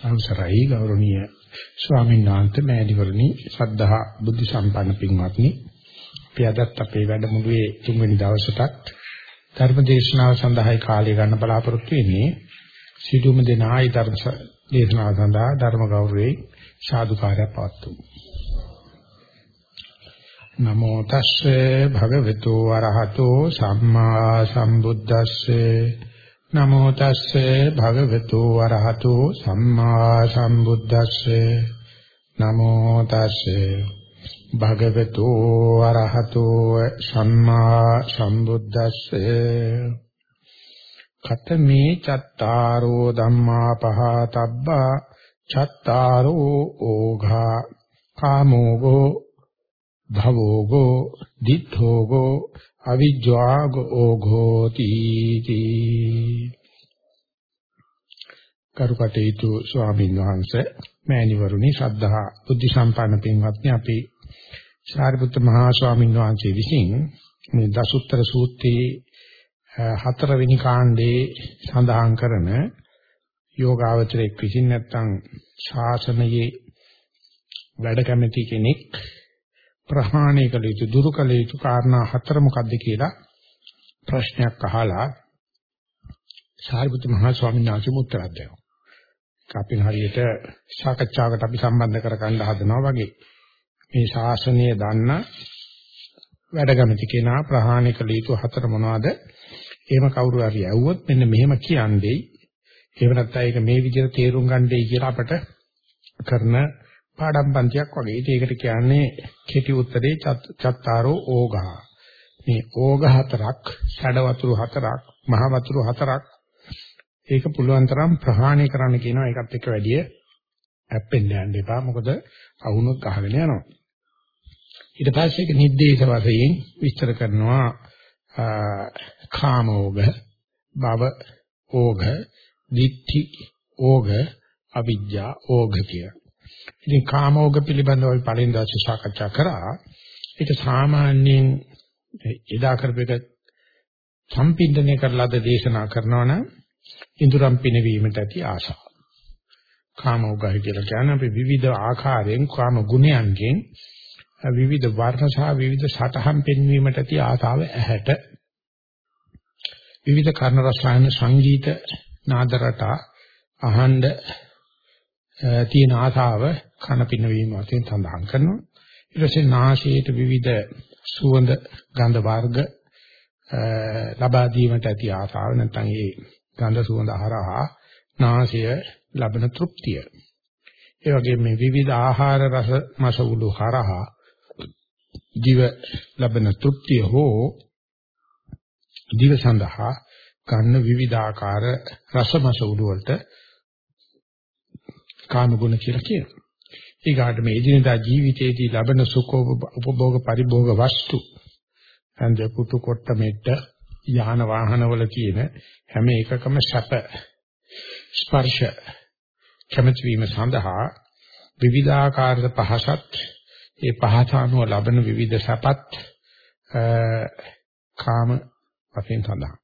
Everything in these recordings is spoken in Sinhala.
අවසරයි ගෞරවනීය ස්වාමීන් වහන්සේ මෑණිවරණි ශ්‍රද්ධා බුද්ධ සම්පන්න පින්වත්නි. අපි අදත් අපේ වැඩමුළුවේ තුන්වෙනි දවසටත් ධර්ම දේශනාව සඳහායි කාලය ගන්න බලාපොරොත්තු වෙන්නේ. සිදුම දෙනායි ධර්ම දේශනාව සඳහා ධර්ම ගෞරවයේ සාදුකාරය පවත්වමු. නමෝ තස්සේ භගවතු වරහතෝ සම්මා සම්බුද්දස්සේ නමෝ තස්සේ භගවතු වරහතෝ සම්මා සම්බුද්දස්සේ. නමෝ තස්සේ භගවතු වරහතෝ සම්මා සම්බුද්දස්සේ. කතමේ චත්තාරෝ ධම්මා පහතබ්බා චත්තාරෝ ඕඝා. කාමෝගෝ භවෝගෝ දිඨෝගෝ අවිජ්ජාග ඕඝෝති තී කරුකටේතු ස්වාමීන් වහන්සේ මෑණිවරුනි ශ්‍රද්ධා බුද්ධ සම්පන්න පින්වත්නි අපි සාරිපුත්ත මහා ස්වාමීන් වහන්සේ විසින් මේ දසුත්තර සූත්‍රයේ හතරවෙනි කාණ්ඩේ සඳහන් කරන යෝගාවචරයක් විසින් නැත්තම් ශාසනයේ වැඩ කැමති කෙනෙක් ප්‍රහාණය කළ යුතු දුරු කළ යුතු කාරණා හතර මොකක්ද කියලා ප්‍රශ්නයක් අහලා සාරිපුත්‍ර මහ ස්වාමීන් වහන්සේ උත්තර දෙනවා. අපි හරියට සාකච්ඡාවකට අපි සම්බන්ධ කරගන්න හදනවා වගේ මේ ශාසනය දන්න වැඩගමති කෙනා ප්‍රහාණය කළ යුතු හතර මොනවද? එහෙම කවුරු හරි ඇහුවොත් මෙන්න මෙහෙම කියන්නේ. එහෙම නැත්නම් ඒක මේ විදිහට තේරුම් ගන්නයි කියලා අපට කරන පාඩම් පන්තියක් වගේ. ඒකට කියන්නේ කෙටි උත්තරේ චත්තාරෝ ඕඝා. මේ ඕඝ හතරක්, ෂඩ වතුරු හතරක්, මහ වතුරු හතරක් ඒක පුළුවන් තරම් ප්‍රහාණය කරන්න කියනවා. ඒකත් එක්ක වැඩි ඇප්පෙන්න යන්න එපා. මොකද අහුනොත් ගහගෙන යනවා. ඊට පස්සේ ඒක නිද්දේශ වශයෙන් විස්තර කරනවා කාමෝග, භව ඕග, දිට්ඨි ඕග, අවිජ්ජා ඕග කියලා. ඉතින් කාමෝග පිළිබඳව අපි පළවෙනි දවසේ සාකච්ඡා කරා. ඒක සාමාන්‍යයෙන් එදා කරපේක සම්පින්දනය කරලාද දේශනා කරනවා නම් ඉඳුරම් පිනවීමට ඇති ආශාව. කාමෝගය කියලා කියන්නේ අපි විවිධ ආකාරයෙන් කාම ගුණයන්ගෙන් විවිධ වර්ණ සහ විවිධ සටහන් පෙන්වීමට ඇති ආශාව ඇහැට විවිධ කර්ණ රසායන සංගීත නාද රට අහඬ තියෙන ආසාව කන පිනවීම වශයෙන් සඳහන් කරනවා. ඊට පස්සේ නාසයට විවිධ සුවඳ ගන්ධ වර්ග ලබා දීමට ඇති ආසාව නැත්නම් ඒ ගන්ධ සුවඳ හරහා නාසය ලබන තෘප්තිය. ඒ වගේම මේ විවිධ ආහාර රස මසවුළු හරහා ජීව ලබන තෘප්තිය හෝ දිව සඳහා ගන්න විවිධාකාර රසමසවුළු වලට කාම ගුණ කියලා කියනවා. ඊගාට මේ එදිනදා ජීවිතයේදී ලබන සුඛ උපභෝග පරිභෝග වස්තු හන්ද පුතු කොට මෙට්ට යාන වාහන වල තියෙන හැම එකකම සැප ස්පර්ශ කැමැති වීම සඳහා විවිධාකාර පහසත් ඒ පහස අනුව ලබන විවිධ සැපත් කාම වශයෙන් සඳහන්.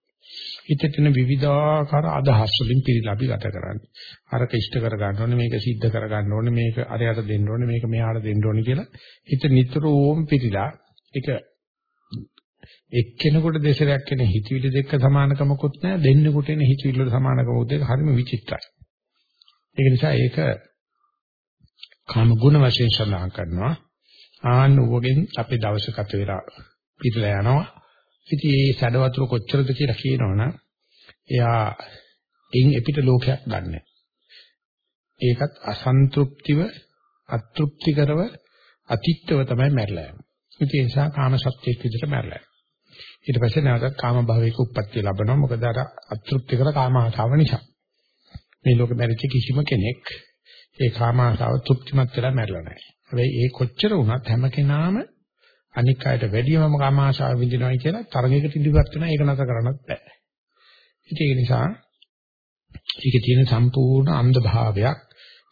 හිතේන විවිධාකාර අදහස් වලින් පිළිලා අපි ගත කරන්නේ. අරක ඉෂ්ට කර ගන්න ඕනේ, මේක සිද්ධ කර ගන්න ඕනේ, මේක අරයට දෙන්න ඕනේ, මේක මෙහාට දෙන්න ඕනේ කියලා හිත නිතරම පිළිලා ඒක එක්කෙනෙකුට දෙසරයක් වෙන හිතවිලි දෙක සමානකමකුත් නැහැ, දෙන්නෙකුට එන හිතවිලි වල සමානකමකුත් දෙක හරිම විචිත්‍රයි. ඒක නිසා ඒක කාම ගුණ වශයෙන් සඳහන් කරනවා. ආන්න වගෙන් අපේ දවස ගත වෙලා පිටලා යනවා. ඉතින් මේ සැඩ වතුර කොච්චරද කියලා කියනවනම් එයා එින් එපිට ලෝකයක් ගන්න. ඒකත් අසන්තුෂ්ටිව අතෘප්තිකරව අතිත්‍යව තමයි මැරලා යන්නේ. ඒ නිසා කාම සත්‍යයක් විදිහට මැරලා යනවා. ඊට පස්සේ නැවතත් කාම භවයක උප්පත්ති ලැබෙනවා. මොකද අර අතෘප්තිකර කාම ආශාව නිසා. මේ ලෝකෙ මැරිච්ච කිසිම කෙනෙක් ඒ කාම ආශාව තෘප්තිමත් වෙලා මැරලා නැහැ. හැබැයි ඒ කොච්චර වුණත් හැම කෙනාම අනික් අයට වැඩියම කාම ආශාව විඳිනවයි කියලා තරගයකට ඉදිරියට වෙනවා ඒක නැතර කරන්නත් බෑ. ඉතින් ඒ නිසා ඒකේ තියෙන සම්පූර්ණ අන්ධ භාවයක්.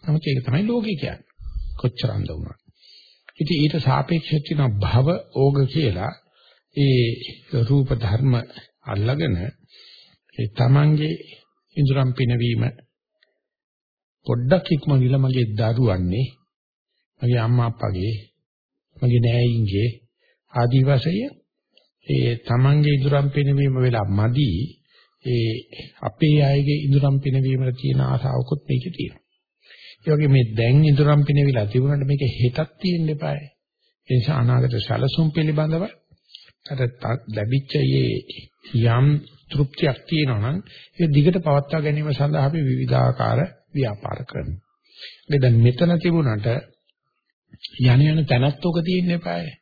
නමුත් ඒක තමයි ලෝකේ කියන්නේ. කොච්චර අන්ධ වුණත්. ඉතින් ඊට සාපේක්ෂව තියෙන භව ඕග කියලා ඒ රූප ධර්ම අල්ලගෙන ඒ තමන්ගේ ඉඳුරම් පිනවීම පොඩ්ඩක් ඉක්මනිලා මගේ දරුවන්නේ මගේ අම්මා අප්පගේ මගේ නෑයින්ගේ ආදි වශයෙන් ඒ තමන්ගේ ඉදurang පිනවීම වෙලා මදි ඒ අපේ අයගේ ඉදurang පිනවීමට තියෙන ආසාවකුත් මේකේ තියෙනවා. ඒ වගේ මේ දැන් ඉදurang පිනවිලා තිබුණාට මේක හෙටක් තියෙන්න එපායි. ඒ නිසා අනාගත සැලසුම් පිළිබඳව අර ලැබිච්ච යම් තෘප්තියක් තියෙනවා නම් ඒ දිගට පවත්වා ගැනීම සඳහා අපි විවිධාකාර ව්‍යාපාර කරනවා. ඒ දැන් මෙතන තිබුණාට යන යන තැනත් උක තියෙන්න එපායි.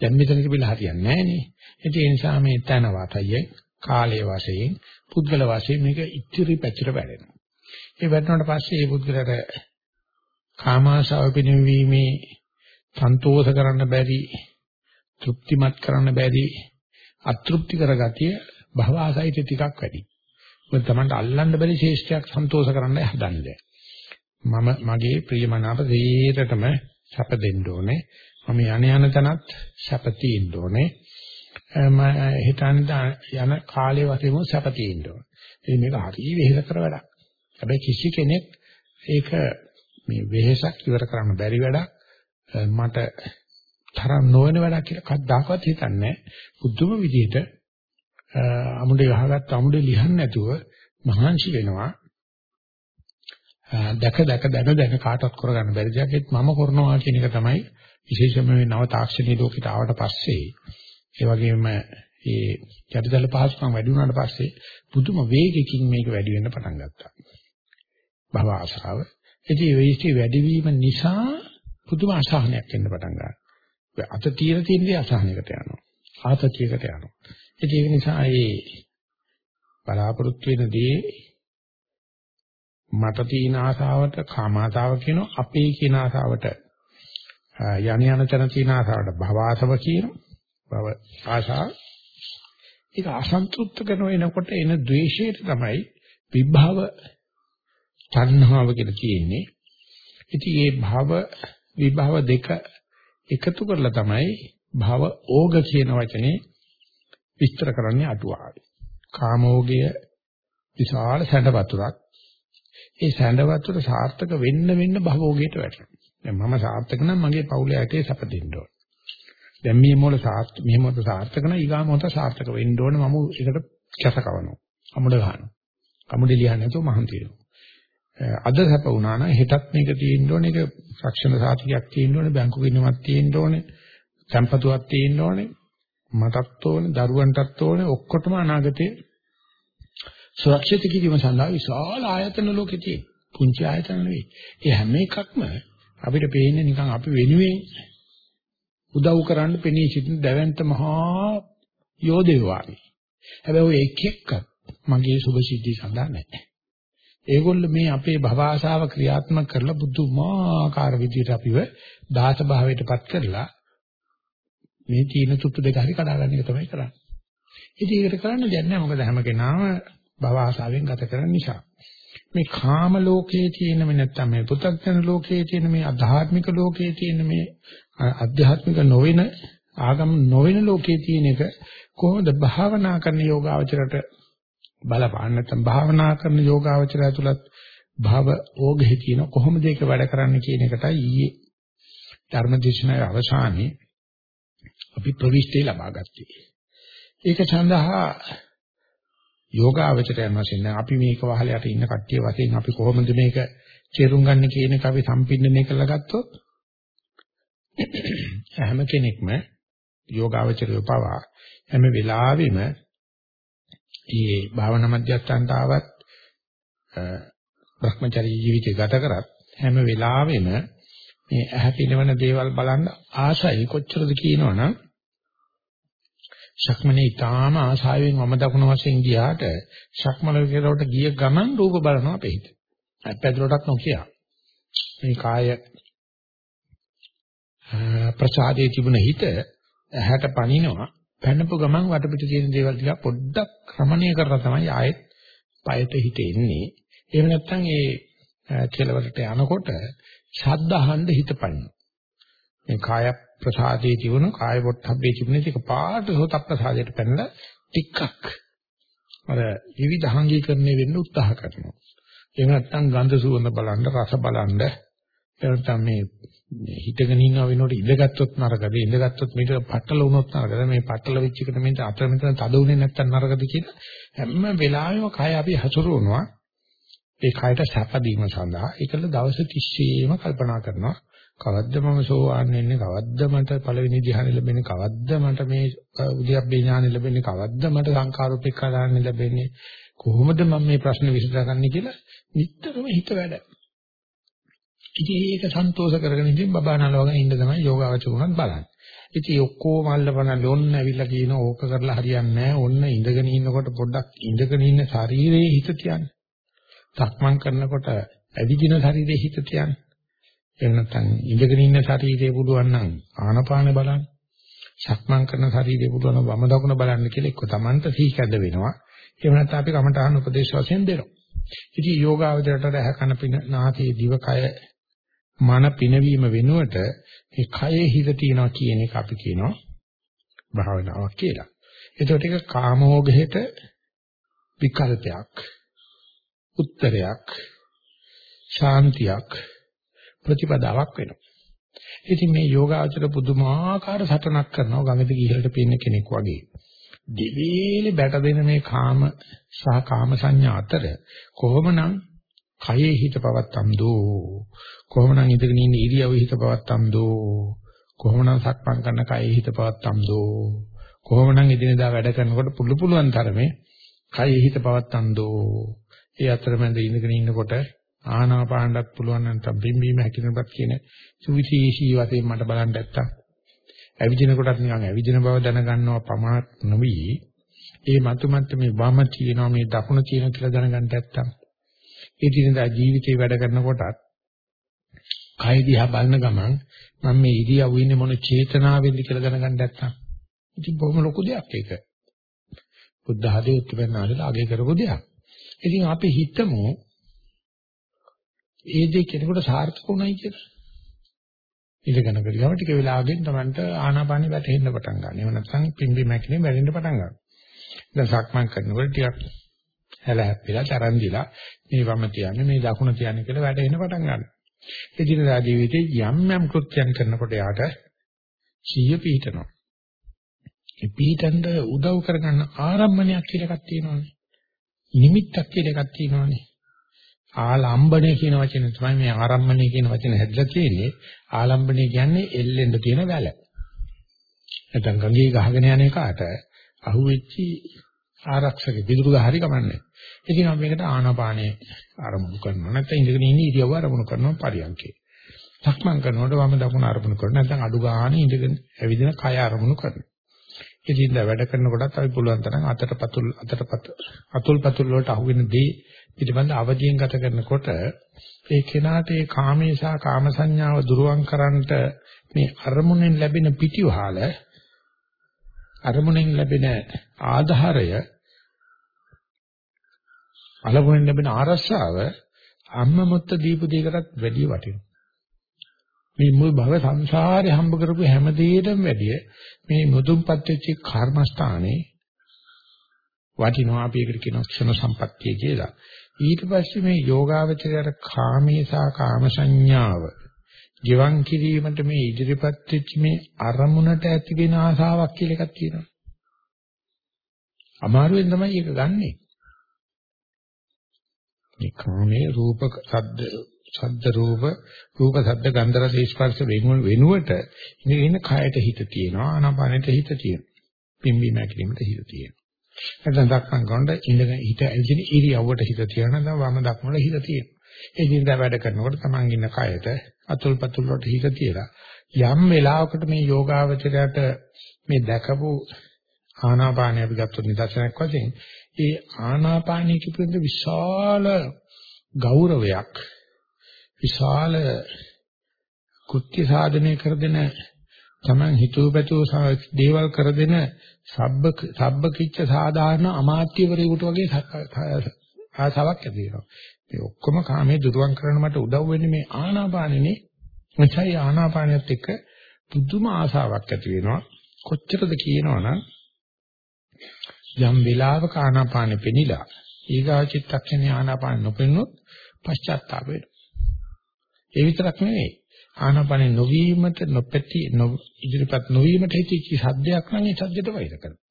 දැන් මෙතන තිබිලා හරියන්නේ නැහැ නේ. ඒ නිසා මේ තන වාතය කාලයේ වශයෙන් පුද්ගල වශයෙන් මේක ඉතිරි පැතිර වැඩෙනවා. ඒ වැඩනට පස්සේ මේ පුද්ගලට කාමාශාව පිනවීමේ සන්තෝෂ කරන්න බැරි තෘප්තිමත් කරන්න බැරි අතෘප්ති කරගතිය භව ආසයිත ටිකක් වැඩි. මොකද Tamanට අල්ලන්න බැරි ශේෂ්ඨයක් සන්තෝෂ කරන්න හදන්නේ. මම මගේ ප්‍රියමනාප දේරටම සැප දෙන්න ඕනේ. මම යන යන තැනත් සැප තියෙන්න ඕනේ. මම හිතන්නේ යන කාලේ වශයෙන්ම සැප තියෙන්න ඕනේ. ඉතින් මේක හරිය වෙහෙස කර වැඩක්. හැබැයි කිසි කෙනෙක් ඒක මේ වෙහෙසක් ඉවර කරන්න බැරි වැඩක් මට තරම් නොවන වැඩක් කියලා කවදාකවත් හිතන්නේ නැහැ. බුදුම විදිහට අමුඩේ ගහගත්ත අමුඩේ ලියන්න නැතුව මහන්සි වෙනවා. දැක දැක දැන දැන කාටවත් කරගන්න බැරි දෙයක් ඒත් මම කරනවා කියන එක තමයි විශේෂයෙන්ම මේ නව තාක්ෂණීය ලෝකයට ආවට පස්සේ ඒ වගේම මේ යටිදල පහසුකම් වැඩි වුණාට පස්සේ පුදුම වේගකින් මේක වැඩි වෙන්න පටන් ගත්තා. භව ආශාව. ඉතින් ඒ වේස්ටි වැඩිවීම නිසා පුදුම අසහනයක් එන්න පටන් ගන්නවා. අත తీර තියෙන අසහනයකට යනවා. ආතතියකට යනවා. ඉතින් ඒක නිසා ඒ බලාපොරොත්තු වෙන දේ මට තියෙන ආසාවට කාමාසාව කියනවා අපේ කියන ආසාවට යණ යන තැන තියෙන ආසාවට භවආසව කියනවා. භව ආසාව ඒක අසන්තුෂ්ත කරන වෙනකොට එන ද්වේෂයට තමයි විභව තණ්හාව කියලා කියන්නේ. ඉතින් මේ භව විභව දෙක එකතු කරලා තමයි භව ඕග කියන වචනේ විස්තර කරන්නේ අටුවාවේ. කාමෝගය විශාල සැඬ වතුරක්. ඒ සැඬ වතුර සාර්ථක වෙන්න වෙන්න භවෝගයට වැටෙනවා. දැන් මම සාර්ථක නම් මගේ පවුලේ ඇටේ සැප දෙන්න ඕන. දැන් මේ මොළ සාර්ථක මේ මොළ සාර්ථක නම් ඊගා මොහොත සාර්ථක වෙන්න ඕන මම ඒකට කැස කවනවා. අමුඩ ගන්නවා. අමුඩේ ලියන්නේ නැතුව මහන්ති වෙනවා. අද සැප වුණා නම් හෙටත් මේක තියෙන්න ඕනේ ඒක රක්ෂණ සාතිකයක් තියෙන්න ඕනේ බැංකු ගිණුමක් තියෙන්න ඕනේ සම්පතුවක් තියෙන්න ඕනේ මටත් ඕනේ දරුවන්ටත් ඕනේ ඔක්කොටම අනාගතේ සුරක්ෂිත කිරීම සඳහා විශාල ආයතන ලෝකෙ තියෙන පුංචි ආයතන නෙවෙයි ඒ හැම එකක්ම අපිට පේන්නේ නිකන් අපි වෙනුවෙන් උදව් කරන්න පෙනී සිටින දැවැන්ත මහා යෝධයෝ වගේ හැබැයි ඔය එක එක්ක මගේ සුභ සිද්ධි සඳහා නැහැ ඒගොල්ලෝ මේ අපේ භව ආශාව ක්‍රියාත්මක කරලා බුදුමාකාර විදියට අපිව දාස භාවයටපත් කරලා මේ තීන තුට්ටු දෙක හරි කඩාගන්න එක තමයි කරන්නේ. ඉතින් ඒකට කරන්න දෙයක් නැහැ මොකද හැම කෙනාම භව ආශාවෙන් ගත කරන නිසා. මේ කාම ලෝකයේ තියෙන මේ නැත්තම් මේ පුතග්ජන ලෝකයේ තියෙන මේ අධාත්මික ලෝකයේ තියෙන මේ අධ්‍යාත්මික නොවන ආගම නොවන ලෝකයේ තියෙන එක කොහොමද භාවනා කරන යෝගාවචරයට බලපාන්න නැත්නම් භාවනා කරන යෝගාවචරය තුලත් භව ඕගෙහි තියෙන කොහොමද ඒක වැඩ කරන්නේ කියන එකටයි ඊයේ ධර්මදේශනාවේ අවසානයේ අපි ප්‍රවිෂ්ටි ලබා ගත්තේ. ඒක සඳහා යෝගාවචරයන් වශයෙන් අපි මේක වහලයට ඉන්න කට්ටිය වශයෙන් අපි කොහොමද මේක තේරුම් ගන්න කියන එක අපි සම්පින්නණය කරලා ගත්තොත් හැම කෙනෙක්ම යෝගාවචරය පවා හැම වෙලාවෙම මේ භාවනා මධ්‍යස්ථානට ආවත් භ්‍රමචරි ජීවිතය ගත කරත් හැම වෙලාවෙම මේ ඇහැ පිනවන දේවල් බලන්න ආසයි. කොච්චරද කියනවනම් ශක්මනේ ඊටාම ආසාවෙන් වම දකුණ වශයෙන් ගියාට ශක්මල විතරට ගිය ගමන් රූප බලනවා අපේ හිත. පැදුරටත් නොකිය. මේ කාය ප්‍රසාදයේ තිබුණ හිත ඇහැට පනිනවා පැනපු ගමන් වටපිට තියෙන දේවල් ටික පොඩ්ඩක් ක්‍රමණය කරලා තමයි ආයෙත් පයට හිත එන්නේ. එහෙම නැත්නම් ඒ කෙලවරට යනකොට ශබ්ද අහන්න හිතපන්න. මේ කාය ප්‍රසාදයේ තිබුණු කාය පොට්ටබ්බේ තිබුණ. ටික පාට සෝත ප්‍රසාදයට පැනලා ටිකක් අර විවිධාංගීකරණය වෙන්න උත්සාහ කරනවා. එහෙම නැත්නම් ගන්ධ සුවඳ බලන්න රස බලන්න. එහෙනම් මේ හිතගෙන ඉන්න වෙනකොට ඉඳගත්තුත් නරකද? ඉඳගත්තුත් මේක පටල වුණොත් නරකද? මේ පටල වෙච්ච එකට මේ අතර මෙතන තද වුණේ නැත්තම් නරකද කියලා හැම වෙලාවෙම කය අපි හසුරුවනවා. ඒ කයට සැපදීම සඳහා. ඒකල දවස් 30ෙම කල්පනා කරනවා. කවද්ද මම සෝවාන් වෙන්නේ කවද්ද මට පළවෙනි ධ්‍යානෙ ලැබෙන්නේ කවද්ද මට මේ උද්‍යප්පේ ඥානෙ ලැබෙන්නේ කවද්ද මට සංකාරෝපේක්ඛා ඥානෙ ලැබෙන්නේ කොහොමද මම මේ ප්‍රශ්න විසඳගන්නේ කියලා නිතරම හිත වැඩ. ඉතින් ඒක සන්තෝෂ කරගෙන ඉතින් බබානල වගේ ඉන්න තමයි යෝගාවචරුණත් බලන්නේ. ඉතින් ඔක්කොම අල්ලපනල්ල ඔන්න ඇවිල්ලා කියන ඕක කරලා හරියන්නේ නැහැ. ඔන්න ඉඳගෙන ඉන්නකොට පොඩ්ඩක් ඉඳගෙන ඉන්න ශරීරයේ හිත තියන්නේ. සක්මන් කරනකොට ඇවිදින ශරීරයේ හිත තියන්නේ. එහෙම නැත්නම් ඉඳගෙන ඉන්න ශරීරය පුළුවන් නම් ආනපාන බලන්න. සක්මන් කරන ශරීරය පුළුවන් වම දකුණ බලන්න කියලා එක්ක Tamanට සීකඳ වෙනවා. එහෙම නැත්නම් අපි කමඨාන උපදේශ වශයෙන් දෙනවා. ඉතින් යෝගාවචරයට රහ කන පින නාසයේ දිවකය මන පිනවීම වෙනුවට මේ කයේ හිත තියනවා කියන එක අපි කියනවා භාවනාවක් කියලා. ඒකට ඒක කාමෝගහෙට විකල්පයක් උත්තරයක් ශාන්තියක් ප්‍රතිපදාවක් වෙනවා. ඉතින් මේ යෝගාචර පුදුමාකාර සටනක් කරනවා ගඟට ගිහලට පේන කෙනෙක් වගේ. දෙවේලේ බැට දෙන මේ කාම සහ කාම සංඥා අතර කොහොමනම් කයේ හිත පවත්තම් දෝ කොහොමනම් ඉඳගෙන ඉන්න ඉරියව්වේ හිත පවත්තම් දෝ කොහොමනම් සක්මන් කරන කයේ හිත පවත්තම් දෝ කොහොමනම් ඉදිනදා වැඩ කරනකොට පුළු පුළුවන් තරමේ කයේ හිත පවත්තම් දෝ ඒ අතරමැද ඉඳගෙන ඉන්නකොට ආනාපානවත් පුළුවන් නම් බිම්බීම හැකිනපත් කියන සුවිශේෂී වශයෙන් මට බලන්න නැත්තම්. ඇවිදින කොටත් නිකන් ඇවිදින බව දැනගන්නවා පමණක් නොවි. ඒ මතුමත් මේ වම තියෙනවා මේ දකුණ තියෙනවා කියලා දැනගන්න නැත්තම්. ඒ දිනදා ජීවිතේ වැඩ කරනකොටත් කය දිහා බලන ගමන් මම මේ ඉරියව් ඉන්නේ මොන චේතනාවෙන්ද කියලා දැනගන්න නැත්තම්. ඉතින් බොහොම ලොකු දෙයක් ඒක. බුද්ධ ආදී උත්පන්නාලේ ආගේ කරපු දෙයක්. ඉතින් අපි හිතමු ඒ දේ කෙනෙකුට සාර්ථක උනායි කියලා. ඉඳගෙන කරගම ටික වෙලාවකින් Tamanට ආනාපානෙ වැටෙන්න පටන් ගන්නවා. එහෙම නැත්නම් පිම්බි මැකිනේ වැටෙන්න පටන් ගන්නවා. දැන් සක්මන් කරනකොට ටිකක් හැල හැප්පිලා තරන් දිලා මේ වම තියන්නේ මේ දකුණ තියන්නේ කියලා වැටෙන්න පටන් ගන්නවා. එදිනදා ජීවිතේ යම් යම් කෘත්‍යයන් කරනකොට යාට සිහිය පිහිටනවා. ඒ පිහිටන්න උදව් කරගන්න ආරම්භණයක් කියලා එකක් තියෙනවානේ. නිමිත්තක් කියලා එකක් තියෙනවානේ. ආලම්බණය කියන වචනේ තමයි මේ ආරම්භණය කියන වචනේ හැදලා තියෙන්නේ. ආලම්බණය කියන්නේ එල්ලෙන්න තියෙන වැල. නැත්නම් ගඟේ ගහගෙන යන එකට අහුවෙච්චි ආරක්ෂක විදුරු ගහරි කමන්නේ. ඉතින් අපි මේකට ආනාපානේ ආරම්භ කරනවා. නැත්නම් ඉඳගෙන ඉන්න ඉරියව්ව ආරම්භ කරනවා පරියන්කේ. සක්මන් කරනකොට වම දකුණ ආරම්භ කරනවා. නැත්නම් අඩු ගානේ ඉඳගෙන ඇවිදින කය ආරම්භ කරනවා. ඉතින් වැඩ කරනකොටත් අපි පුළුවන් තරම් අතට පතුල් අතට අතුල් පතුල් වලට අහුවෙන දේ පිළිබඳ අවදියෙන් ගත කරනකොට ඒ කෙනාට ඒ කාමේසා කාම සංඥාව දුරුවන් කරන්නට මේ අරමුණෙන් ලැබෙන පිටිවහල අරමුණෙන් ලැබෙන ආධාරය අලමුණෙන් ලැබෙන ආරස්සාව අම්ම මුත්ත දීපු දෙයකටත් වැඩිය වටිනවා. මේ මුල් භව සංසාරේ හම්බ කරපු හැම දෙයකටම වැඩිය මේ මුදුන්පත් වෙච්ච කර්මස්ථානේ වටිනවා අපි ඒකට කියනවා ක්ෂණ සම්පත්තිය කියලා. ඊට පස්සේ මේ යෝගාවචරයට කාමේසා කාම සංඥාව ජීවන් කිරීමට මේ ඉදිරිපත් වෙච්ච මේ අරමුණට ඇති වෙන ආසාවක් කියලා එකක් තියෙනවා. අමාරුවෙන් තමයි ඒක ගන්නෙ. මේ කාමයේ රූප සද්ද සද්ද රූප රූප සද්ද ගන්ධ රස ස්පර්ශ වෙනුවට ඉන්න කයට හිත තියෙනවා ආනාපානෙට හිත තියෙනවා. පිම්බි මැකිලිමට හිත තියෙනවා. නැත්නම් දක්කන් කරනකොට ඉඳගෙන හිත ඇවිදින ඉරියව්වට හිත තියනවා නැත්නම් වම දකුණට හිත තියෙනවා. ඒ දිනදා වැඩ කරනකොට තමන් ඉන්න කයට අතුල් පතුල් වලට හිත තියලා යම් වෙලාවකට මේ යෝගාවචරයට මේ දැකපු ආනාපානය අපි ගත්තොත් නිදර්ශනයක් වශයෙන් ඒ ආනාපානයේ කිපෙන විශාල ගෞරවයක් විශාල කෘත්‍ය සාධනය කර දෙන Taman හිතුව පැතුව දේවල් කර දෙන සබ්බ සබ්බ කිච්ච සාධාරණ අමාත්‍යවරයෙකුට වගේ ආසාවක් ඇති වෙනවා. මේ ඔක්කොම කාමයේ දුරුවන් කරන්න මට උදව් වෙන්නේ මේ ආනාපානෙනේ. මචයි ආනාපානියත් එක්ක පුදුම ආසාවක් ඇති වෙනවා. කොච්චරද කියනවනම් යම් වෙලාවක ආනාපානෙ පෙනිලා ඊගා චිත්තක්ෂණේ ආනාපාන නොපෙනුනොත් පශ්චාත්තාප වෙනවා. ඒ විතරක් නෙවෙයි. ආනාපානේ නොවීමට නොපැති ඉදිරිපත් නොවීමට හිතච්ච සද්දයක් නම් ඒ සද්දයට වෛර කරනවා.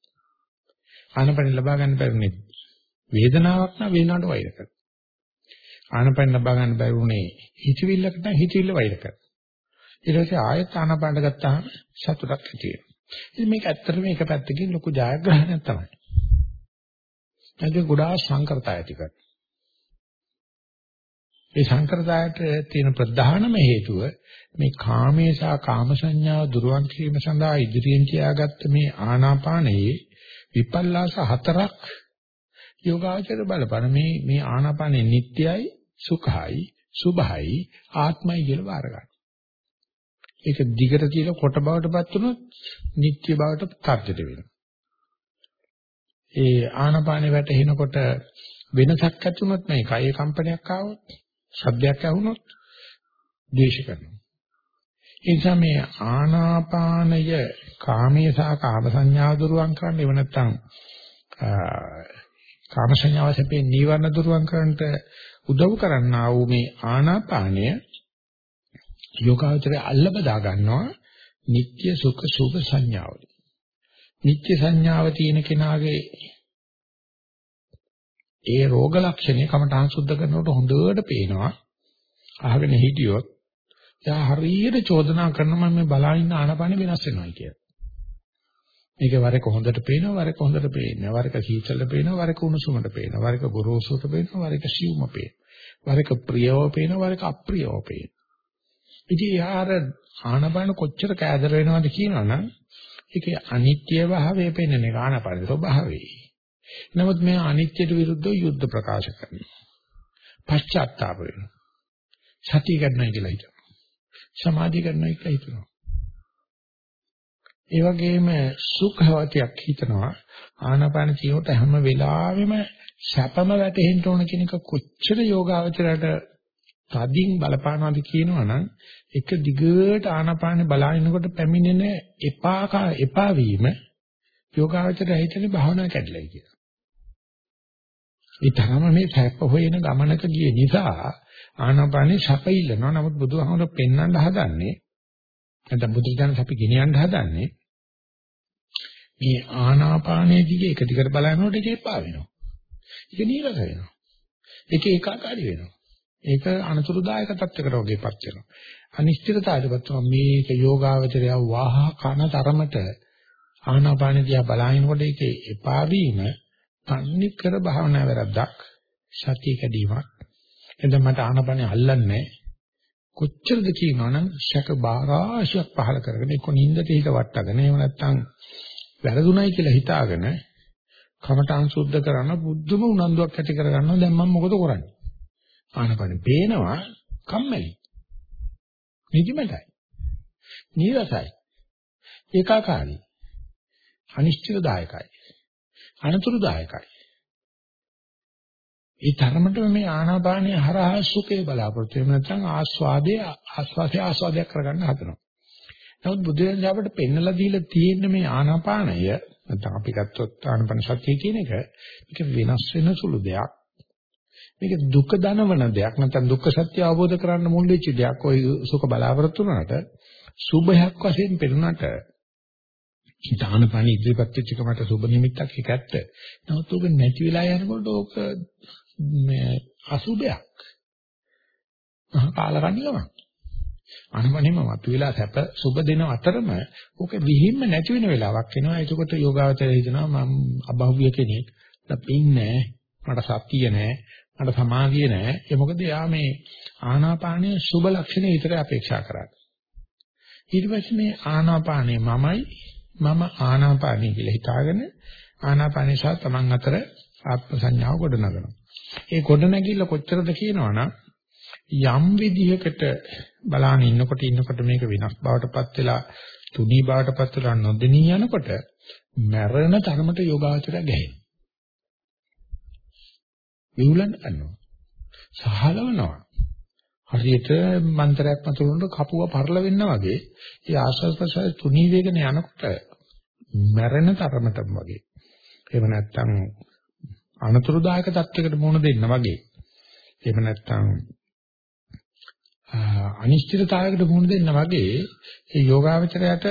ආනාපානේ ලබා ගන්න බැරිනේ වේදනාවක් නම් වේදනාවට වෛර කරනවා. ආනාපාන ලබා ගන්න බැරුනේ හිතවිල්ලකට නම් හිතවිල්ල වෛර කරනවා. ඊට පස්සේ ආයෙත් ආනාපාන ගත්තාම සතුටක් ඇති වෙනවා. ඉතින් මේක ඇත්තටම එක පැත්තකින් ලොකු ජයග්‍රහණයක් තමයි. ඒක ගොඩාක් සංකරතය ඇති කරනවා. ඒ සංකරතයට තියෙන ප්‍රධානම හේතුව මේ කාමේසා කාම සංඥාව දුරවන් කිරීම සඳහා ඉදිරියෙන් තියාගත්ත මේ ආනාපානයේ විපල්ලාස හතරක් යෝගාචර බලපන මේ මේ ආනාපානේ නිට්ටයයි සුඛයි සුභයි ආත්මයි කියලා වාර ගන්න. ඒක දිගට කියලා කොට බවටපත් වුණොත් නිට්ටය බවට තර්ජිත වෙනවා. ඒ ආනාපානේ වැටෙනකොට වෙනසක් ඇති වුණොත් මේ කය කම්පනයක් ආවොත් ශබ්දයක් ඇහුනොත් ද්වේෂ කරනවා. ඒ නිසා මේ ආනාපානය කාමයේ සහ කාම සංඥා දුරුවන් කරන්න එව නැත්තම් කාම සංඥාව සැපේ නීවරණ දුරුවන් කරන්නට උදව් කරන්නා වූ මේ ආනාපානය යෝගාවචරය අල්ල බදා ගන්නවා නිත්‍ය සුඛ සුභ සංඥාවල. නිත්‍ය සංඥාව තියෙන කෙනාගේ ඒ රෝග ලක්ෂණේ කමඨාන් සුද්ධ කරනකොට හොඳට පේනවා. අහගෙන හිටියොත් එයා හරියට චෝදනා කරනවා මම මේ බලාගෙන ආනපන වෙනස් වෙනවා කියලා. මේක වරක හොඳට පේනවා වරක හොඳට පේන්නේ වරක සීතල පේනවා වරක උණුසුමට පේනවා වරක ගොරෝසුට පේනවා වරක සියුම පේනවා වරක ප්‍රියව පේනවා වරක අප්‍රියව පේනවා ඉතින් යාර ආනපන කොච්චර කෑදර වෙනවද කියනවනම් ඒකේ අනිත්‍ය භාවය පෙන්වන එක ආනපන ස්වභාවය නමුත් මේ අනිත්‍යයට විරුද්ධව යුද්ධ ප්‍රකාශ කරනවා. පශ්චාත්තාප වෙනවා. සතිය ගන්නයි කියලා හිතනවා. සමාධිය ගන්නයි කියලා හිතනවා. ඒ වගේම සුඛවතියක් හිතනවා ආනාපාන කියනකොට හැම වෙලාවෙම සැපම වැටෙන්න ඕන කියන එක කොච්චර යෝගාවචරයට තදින් බලපානවාද කියනවනම් එක දිගට ආනාපාන බලාගෙනකොට පැමිණෙන එපා එපා වීම යෝගාවචරය හිතන්නේ භාවනා කැඩලයි කියලා. ඒ තරම මේ සැප හොයන ගමනක ගිය නිසා ආනාපානේ සැප ඉල්ලනවා. නමුත් බුදුහාමර පෙන්වන්න හදන්නේ නැත්නම් බුදුජානක අපි ගෙනියන්න හදන්නේ මේ ආනාපානයේ දිගේ එක දිගට බලනකොට ඒක එපා වෙනවා. ඒක නීරස වෙනවා. ඒක ඒකාකාරී වෙනවා. ඒක අනතුරුදායක තත්යකට වගේපත් වෙනවා. අනිශ්චිතතාවයටපත් වෙනවා. මේක යෝගාවචරය වාහ කන තරමට ආනාපාන දිහා බලනකොට ඒකේ එපා වීම තන්නේ කර භාවනා වැරද්දක් සතිය කැඩීමක්. එතන මට ආනපනේ අල්ලන්නේ කොච්චරද කියනවනම් ශක බාරාශයක් පහල කරගෙන එක්ක නිින්දට හිත වට්ටගෙන එහෙම නැත්නම් වැරදුණයි කියලා හිතාගෙන කමඨාන් සුද්ධ කරන බුද්ධම උනන්දුවක් ඇති කරගන්නවා. දැන් මම මොකද කරන්නේ? ආනපනේ පේනවා කම්මැලි. නිදිමතයි. නීරසයි. ඒකාකාරී. අනිශ්චිතදායකයි. අනතුරුදායකයි. ඒ තරමටම මේ ආනාපානයේ හරහා සුඛේ බලාපොරොත්තු වෙන නැත්නම් ආස්වාදයේ ආස්වාදයේ ආස්වාදයක් කරගන්න හදනවා. නමුත් බුදුරජාණන් අපිට පෙන්නලා දීලා තියෙන මේ ආනාපානය නැත්නම් අපි ගත්තොත් ආනාපාන සතිය කියන එක මේක වෙනස් වෙන සුළු දෙයක්. මේක දුක දනවන දෙයක් නැත්නම් දුක්ඛ සත්‍ය අවබෝධ කරගන්න මුල් වෙච්ච දෙයක්. ওই සුඛ බලාපොරොත්තු වුණාට සුභයක් වශයෙන් පෙනුනට දාන පාන ඉදිරිපත් වෙච්ච එක මට සුබ නිමිත්තක් ඒක ඇත්ත. නමුත් ඔබ නැති වෙලා යනකොට ඕක මේ අසුබයක්. මහා කාලකන්නිකමක්. අනුමණයම මතුවලා සැප සුබ දෙන අතරම ඕක විහිම්ම නැති වෙන වෙලාවක් එනවා. ඒකකොට යෝගාවචරය හිතනවා මම අබහුවිය කෙනෙක්. ලපින්නේ මට සතිය නැහැ. මට සමාධිය නැහැ. ඒ මොකද යා මේ ආනාපානයේ සුබ ලක්ෂණ විතරයි අපේක්ෂා කරන්නේ. ඊට පස්සේ මේ ආනාපානේ මමයි මම ආනාපානයි කියලා හිතාගෙන ආනාපානයි සහ තමන් අතර ආත්ම සංඥාව ගොඩනගනවා. ඒ ගොඩනැගිල්ල කොච්චරද කියනවනම් යම් විදිහකට බලාන ඉන්නකොට ඉන්නකොට මේක වෙනස් බවටපත් වෙලා තුනී බවටපත් වෙලා නොදෙනී යනකොට මරණ තරමට යෝගාචරය ගැහෙනවා. විහුලන් කරනවා. සහලවනවා. හරියට මන්ත්‍රයක් මතුරුනොත් කපුව පරල වෙන්න වගේ ඒ ආශ්වාස ප්‍රශ්වාස තුනී වේගන යනකොට මැරෙන තරමටම වගේ එහෙම නැත්නම් අනතුරුදායක තත්යකට මුහුණ දෙන්න වගේ එහෙම නැත්නම් අනිශ්චිතතාවයකට මුහුණ දෙන්න වගේ ඒ යෝගාවචරයට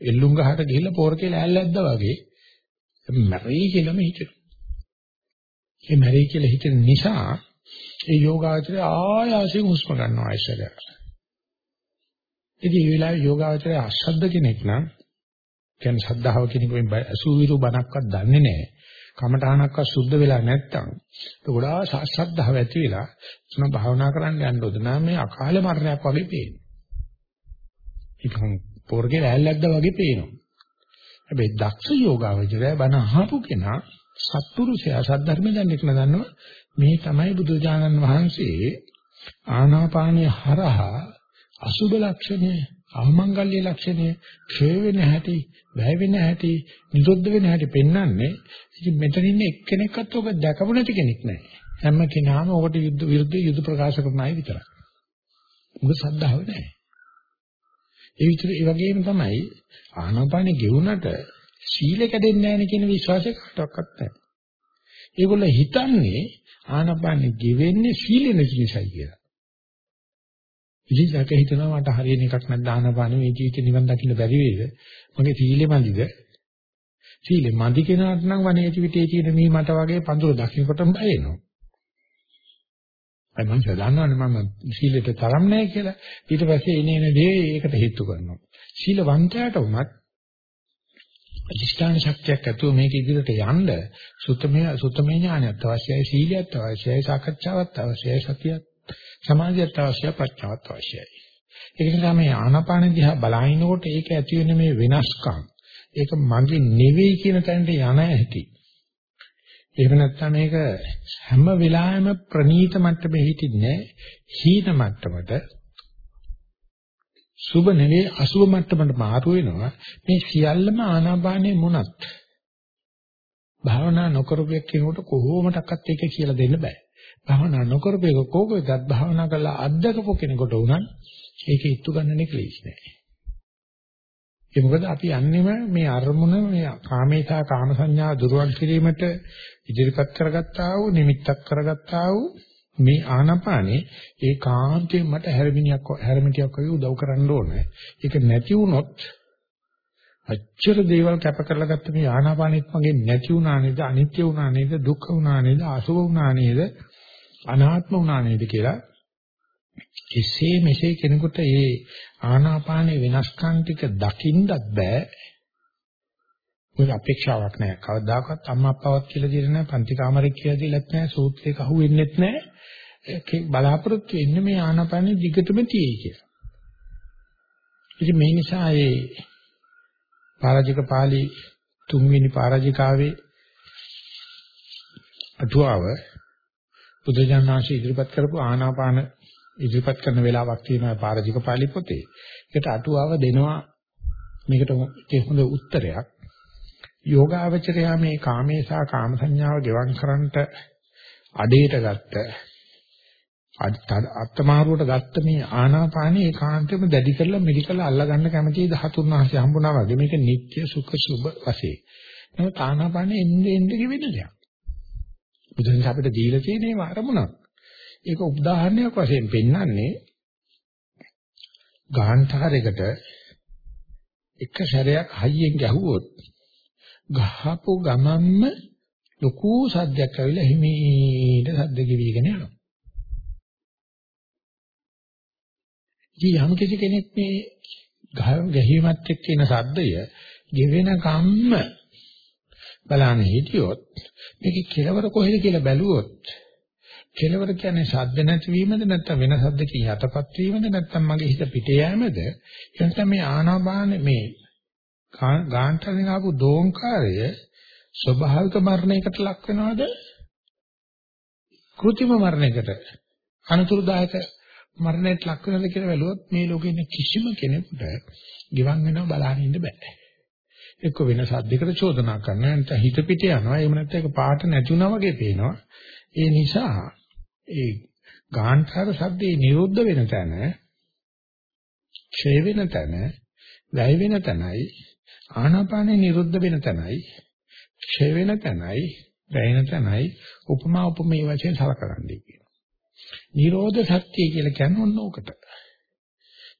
එල්ලුම් ගහට ගිහිල්ලා පෝර කියලා ඇල්ලැද්දා වගේ මැරෙයි කියලාම හිතෙනවා. ඒ මැරෙයි කියලා හිතෙන නිසා ඒ යෝගාවචරය ආයාසයෙන් හුස්ම ගන්නවා ආයශරය. ඉතින් මේ වෙලාවේ යෝගාවචරය අශබ්ද කෙනෙක් නම් කියන්නේ ශ්‍රද්ධාව කෙනෙකුෙන් අසුවිරු බණක්වත් දන්නේ නැහැ. කමඨාණක්වත් සුද්ධ වෙලා නැත්තම් ඒක ගොඩාක් ශ්‍රද්ධාව ඇති වෙලා තුන භාවනා කරන්න යන්න උද නම් මේ අකාල මරණයක් වගේ පේනවා. ඒකම පොර්ගේ රැල්ලක්ද වගේ පේනවා. හැබැයි දක්ෂ යෝගාවචරය බණ අහපු කෙනා සත්පුරුෂයා සද්ධර්ම දන්නේ කියලා දන්නවා මේ තමයි බුදුජානන් වහන්සේ ආනාපානිය හරහා අසුබ ලක්ෂණය අවමංගල්‍ය ලක්ෂණය ක්ෂය වෙන හැටි වැය වෙන හැටි නිරුද්ධ වෙන හැටි පෙන්වන්නේ ඉතින් මෙතන ඉන්නේ එක්කෙනෙක්වත් ඔබ දැකපු නැති කෙනෙක් නැහැ හැම කෙනාම ඔකට යුද්ධ විරුද්ධ යුද්ධ ප්‍රකාශ කරන අය විතරයි. මොකද සද්ධාව නැහැ ඒ විතර ඒ වගේම තමයි ආනාපානෙ ගෙවුනට සීල කැඩෙන්නේ නැහැ කියන විශ්වාසය කාටවත් නැහැ ඒගොල්ලෝ හිතන්නේ ආනාපානෙ ගෙවෙන්නේ සීල නැති නිසායි කියලා ඉතින් දැක හිතනවා මට හරියන එකක් නැත්නම් ආනාපානෙ මේ ජීවිතේ නිවන් දකින්න බැරි වේද මගේ සීලෙ මන්දිද සීලෙ මන්දි කෙනාට නම් වනේ ජීවිතේ තියෙන මේ මට වගේ පඳුර දකින්නකොටම බය වෙනවා අය මම දන්නවනේ මම සීලෙට තරම් නැහැ කියලා. ඊට පස්සේ එනේ එන දේ ඒකට හේතු කරනවා. සීලවන්තයාට උනත් අධිෂ්ඨාන ශක්තියක් ඇතුව මේක ඉදිරියට යන්න සුත්තමේ සුත්තමේ ඥානයත් අවශ්‍යයි සීලියත් අවශ්‍යයි සාකච්ඡාවත් අවශ්‍යයි සතියත් සමාධියත් අවශ්‍යයි ප්‍රඥාවත් අවශ්‍යයි. ඒක නිසා මේ ආනාපාන දිහා බලනකොට ඒක ඇති වෙන මේ වෙනස්කම් ඒක මගේ නෙවෙයි කියන තැනට යන හැටි එහෙම නැත්නම් මේක හැම වෙලාවෙම ප්‍රනීත මට්ටමේ හිටින්නේ හීන මට්ටමට සුබ නෙවෙයි අසුබ මට්ටමට මාරු වෙනවා. මේ සියල්ලම ආනාපානේ මොනත් භාවනා නොකරපෙක් කෙනෙකුට කොහොමඩක්වත් ඒක කියලා දෙන්න බෑ. භාවනා නොකරපෙක කෝකෙදත් භාවනා කරලා අත්දකපු කෙනෙකුට උනත් ඒක ඉත්තු ගන්නනේ ක්ලේශ නෑ. ඒ මොකද අපි යන්නේම මේ අරමුණ මේ කාමේතා කාම සංඥා දුරවන් කිරීමට ඉදිරිපත් කරගත්තා වූ නිමිත්තක් කරගත්තා වූ මේ ආනපානේ ඒ කාන්තේ මට හැරමිනියක් හැරමිටියක් වගේ උදව් කරන්න ඕනේ. ඒක නැති වුණොත් අච්චර දේවල් කැප කරලා ගත්ත මේ ආනාපානෙත් මගේ නැති වුණා නේද අනිත්‍ය වුණා නේද දුක්ඛ වුණා නේද අසුභ වුණා නේද අනාත්ම වුණා නේද කියලා එසේ මෙසේ කෙනෙකුට මේ ආනාපානේ වෙනස්කම් ටික දකින්නත් බෑ. මොකද අපේක්ෂාවක් නැහැ. කවදාකවත් අම්මා අප්පාවත් කියලා දෙන්නේ නැහැ. පන්ති කාමරේ කියලා දෙලත් නැහැ. සූත්‍රයක අහුවෙන්නෙත් නැහැ. ඒක බලාපොරොත්තු වෙන්නේ මේ ආනාපානේ දිගටම තියෙයි කියලා. ඉතින් මේ නිසා ඒ පාරාජික පාළි තුන්වෙනි පාරාජිකාවේ අටුවාව බුදුජානනාංශ ඉදිරිපත් කරපු ආනාපාන ඉදිරිපත් කරන වෙලාවක් තියෙනවා පාරජික පාළි පොතේ. ඒකට අටුවාව දෙනවා මේකට හොඳ උත්තරයක්. යෝගාවචරය මේ කාමේසා කාම සංඥාව ගෙවම් කරන්නට අඩේට ගත්ත අත්තමාරුවට ගත්ත මේ ආනාපානේ ඒකාන්තයෙන්ම දැඩි කරලා මෙඩිකල් අල්ලා ගන්න කැමති ධාතුන් වහන්සේ හම්බුණා වගේ මේක නිත්‍ය සුඛ සුබ වශයෙන්. නමුත් ආනාපානේ එන්නේ එන්නේ කිවෙන දෙයක්. බුදුන් අපිට දීලා තියෙන මේ අරමුණක්. ඒක උදාහරණයක් වශයෙන් පෙන්වන්නේ ගාන්ඨාරයකට එක සැරයක් හයියෙන් ගැහුවොත් ගහපු ගමන්ම ලොකු සද්දයක් ඇවිල්ලා හිමීට සද්ද ගෙවිගෙන යනවා. ඉතින් යම් කිසි කෙනෙක් මේ ගැහිමත් එක්ක එන සද්දය ගෙවෙන කම්ම බලන්න හිටියොත් මේක කෙලවර කොහෙද කියලා බැලුවොත් කෙලවර කියන්නේ ශබ්ද නැතිවීමද නැත්නම් වෙන ශබ්දකින් යටපත් වීමද නැත්නම් මගේ හිත පිටේ යෑමද? එතන මේ ආනාපාන මේ ගාන්ටරෙන් ආපු දෝංකාරය ස්වභාවික මරණයකට ලක් වෙනවද? કૃතිම මරණයකට අනතුරුදායක මරණයට ලක් වෙනවද කියලා බැලුවොත් මේ ලෝකේ ඉන්න කිසිම කෙනෙකුට ගිවන් වෙනව බලන්න ඉන්න බෑ. එක්ක වෙන සද්දයකට චෝදනා කරනවා නැත්නම් හිත පිට යනවා. එහෙම නැත්නම් ඒක පාට නැතුණා වගේ පේනවා. ඒ නිසා ඒ ගාන්ඨාර සද්දේ නිරුද්ධ වෙන තැන ඡේ වෙන තැන වැය වෙන තැනයි ආනාපානේ නිරුද්ධ වෙන තැනයි ඡේ වෙන තැනයි වැයෙන තැනයි උපමා උපමේ වශයෙන් සලකගන්නේ කියනවා. නිරෝධ සත්‍ය කියලා කියන්නේ ඔන්න ඕකට.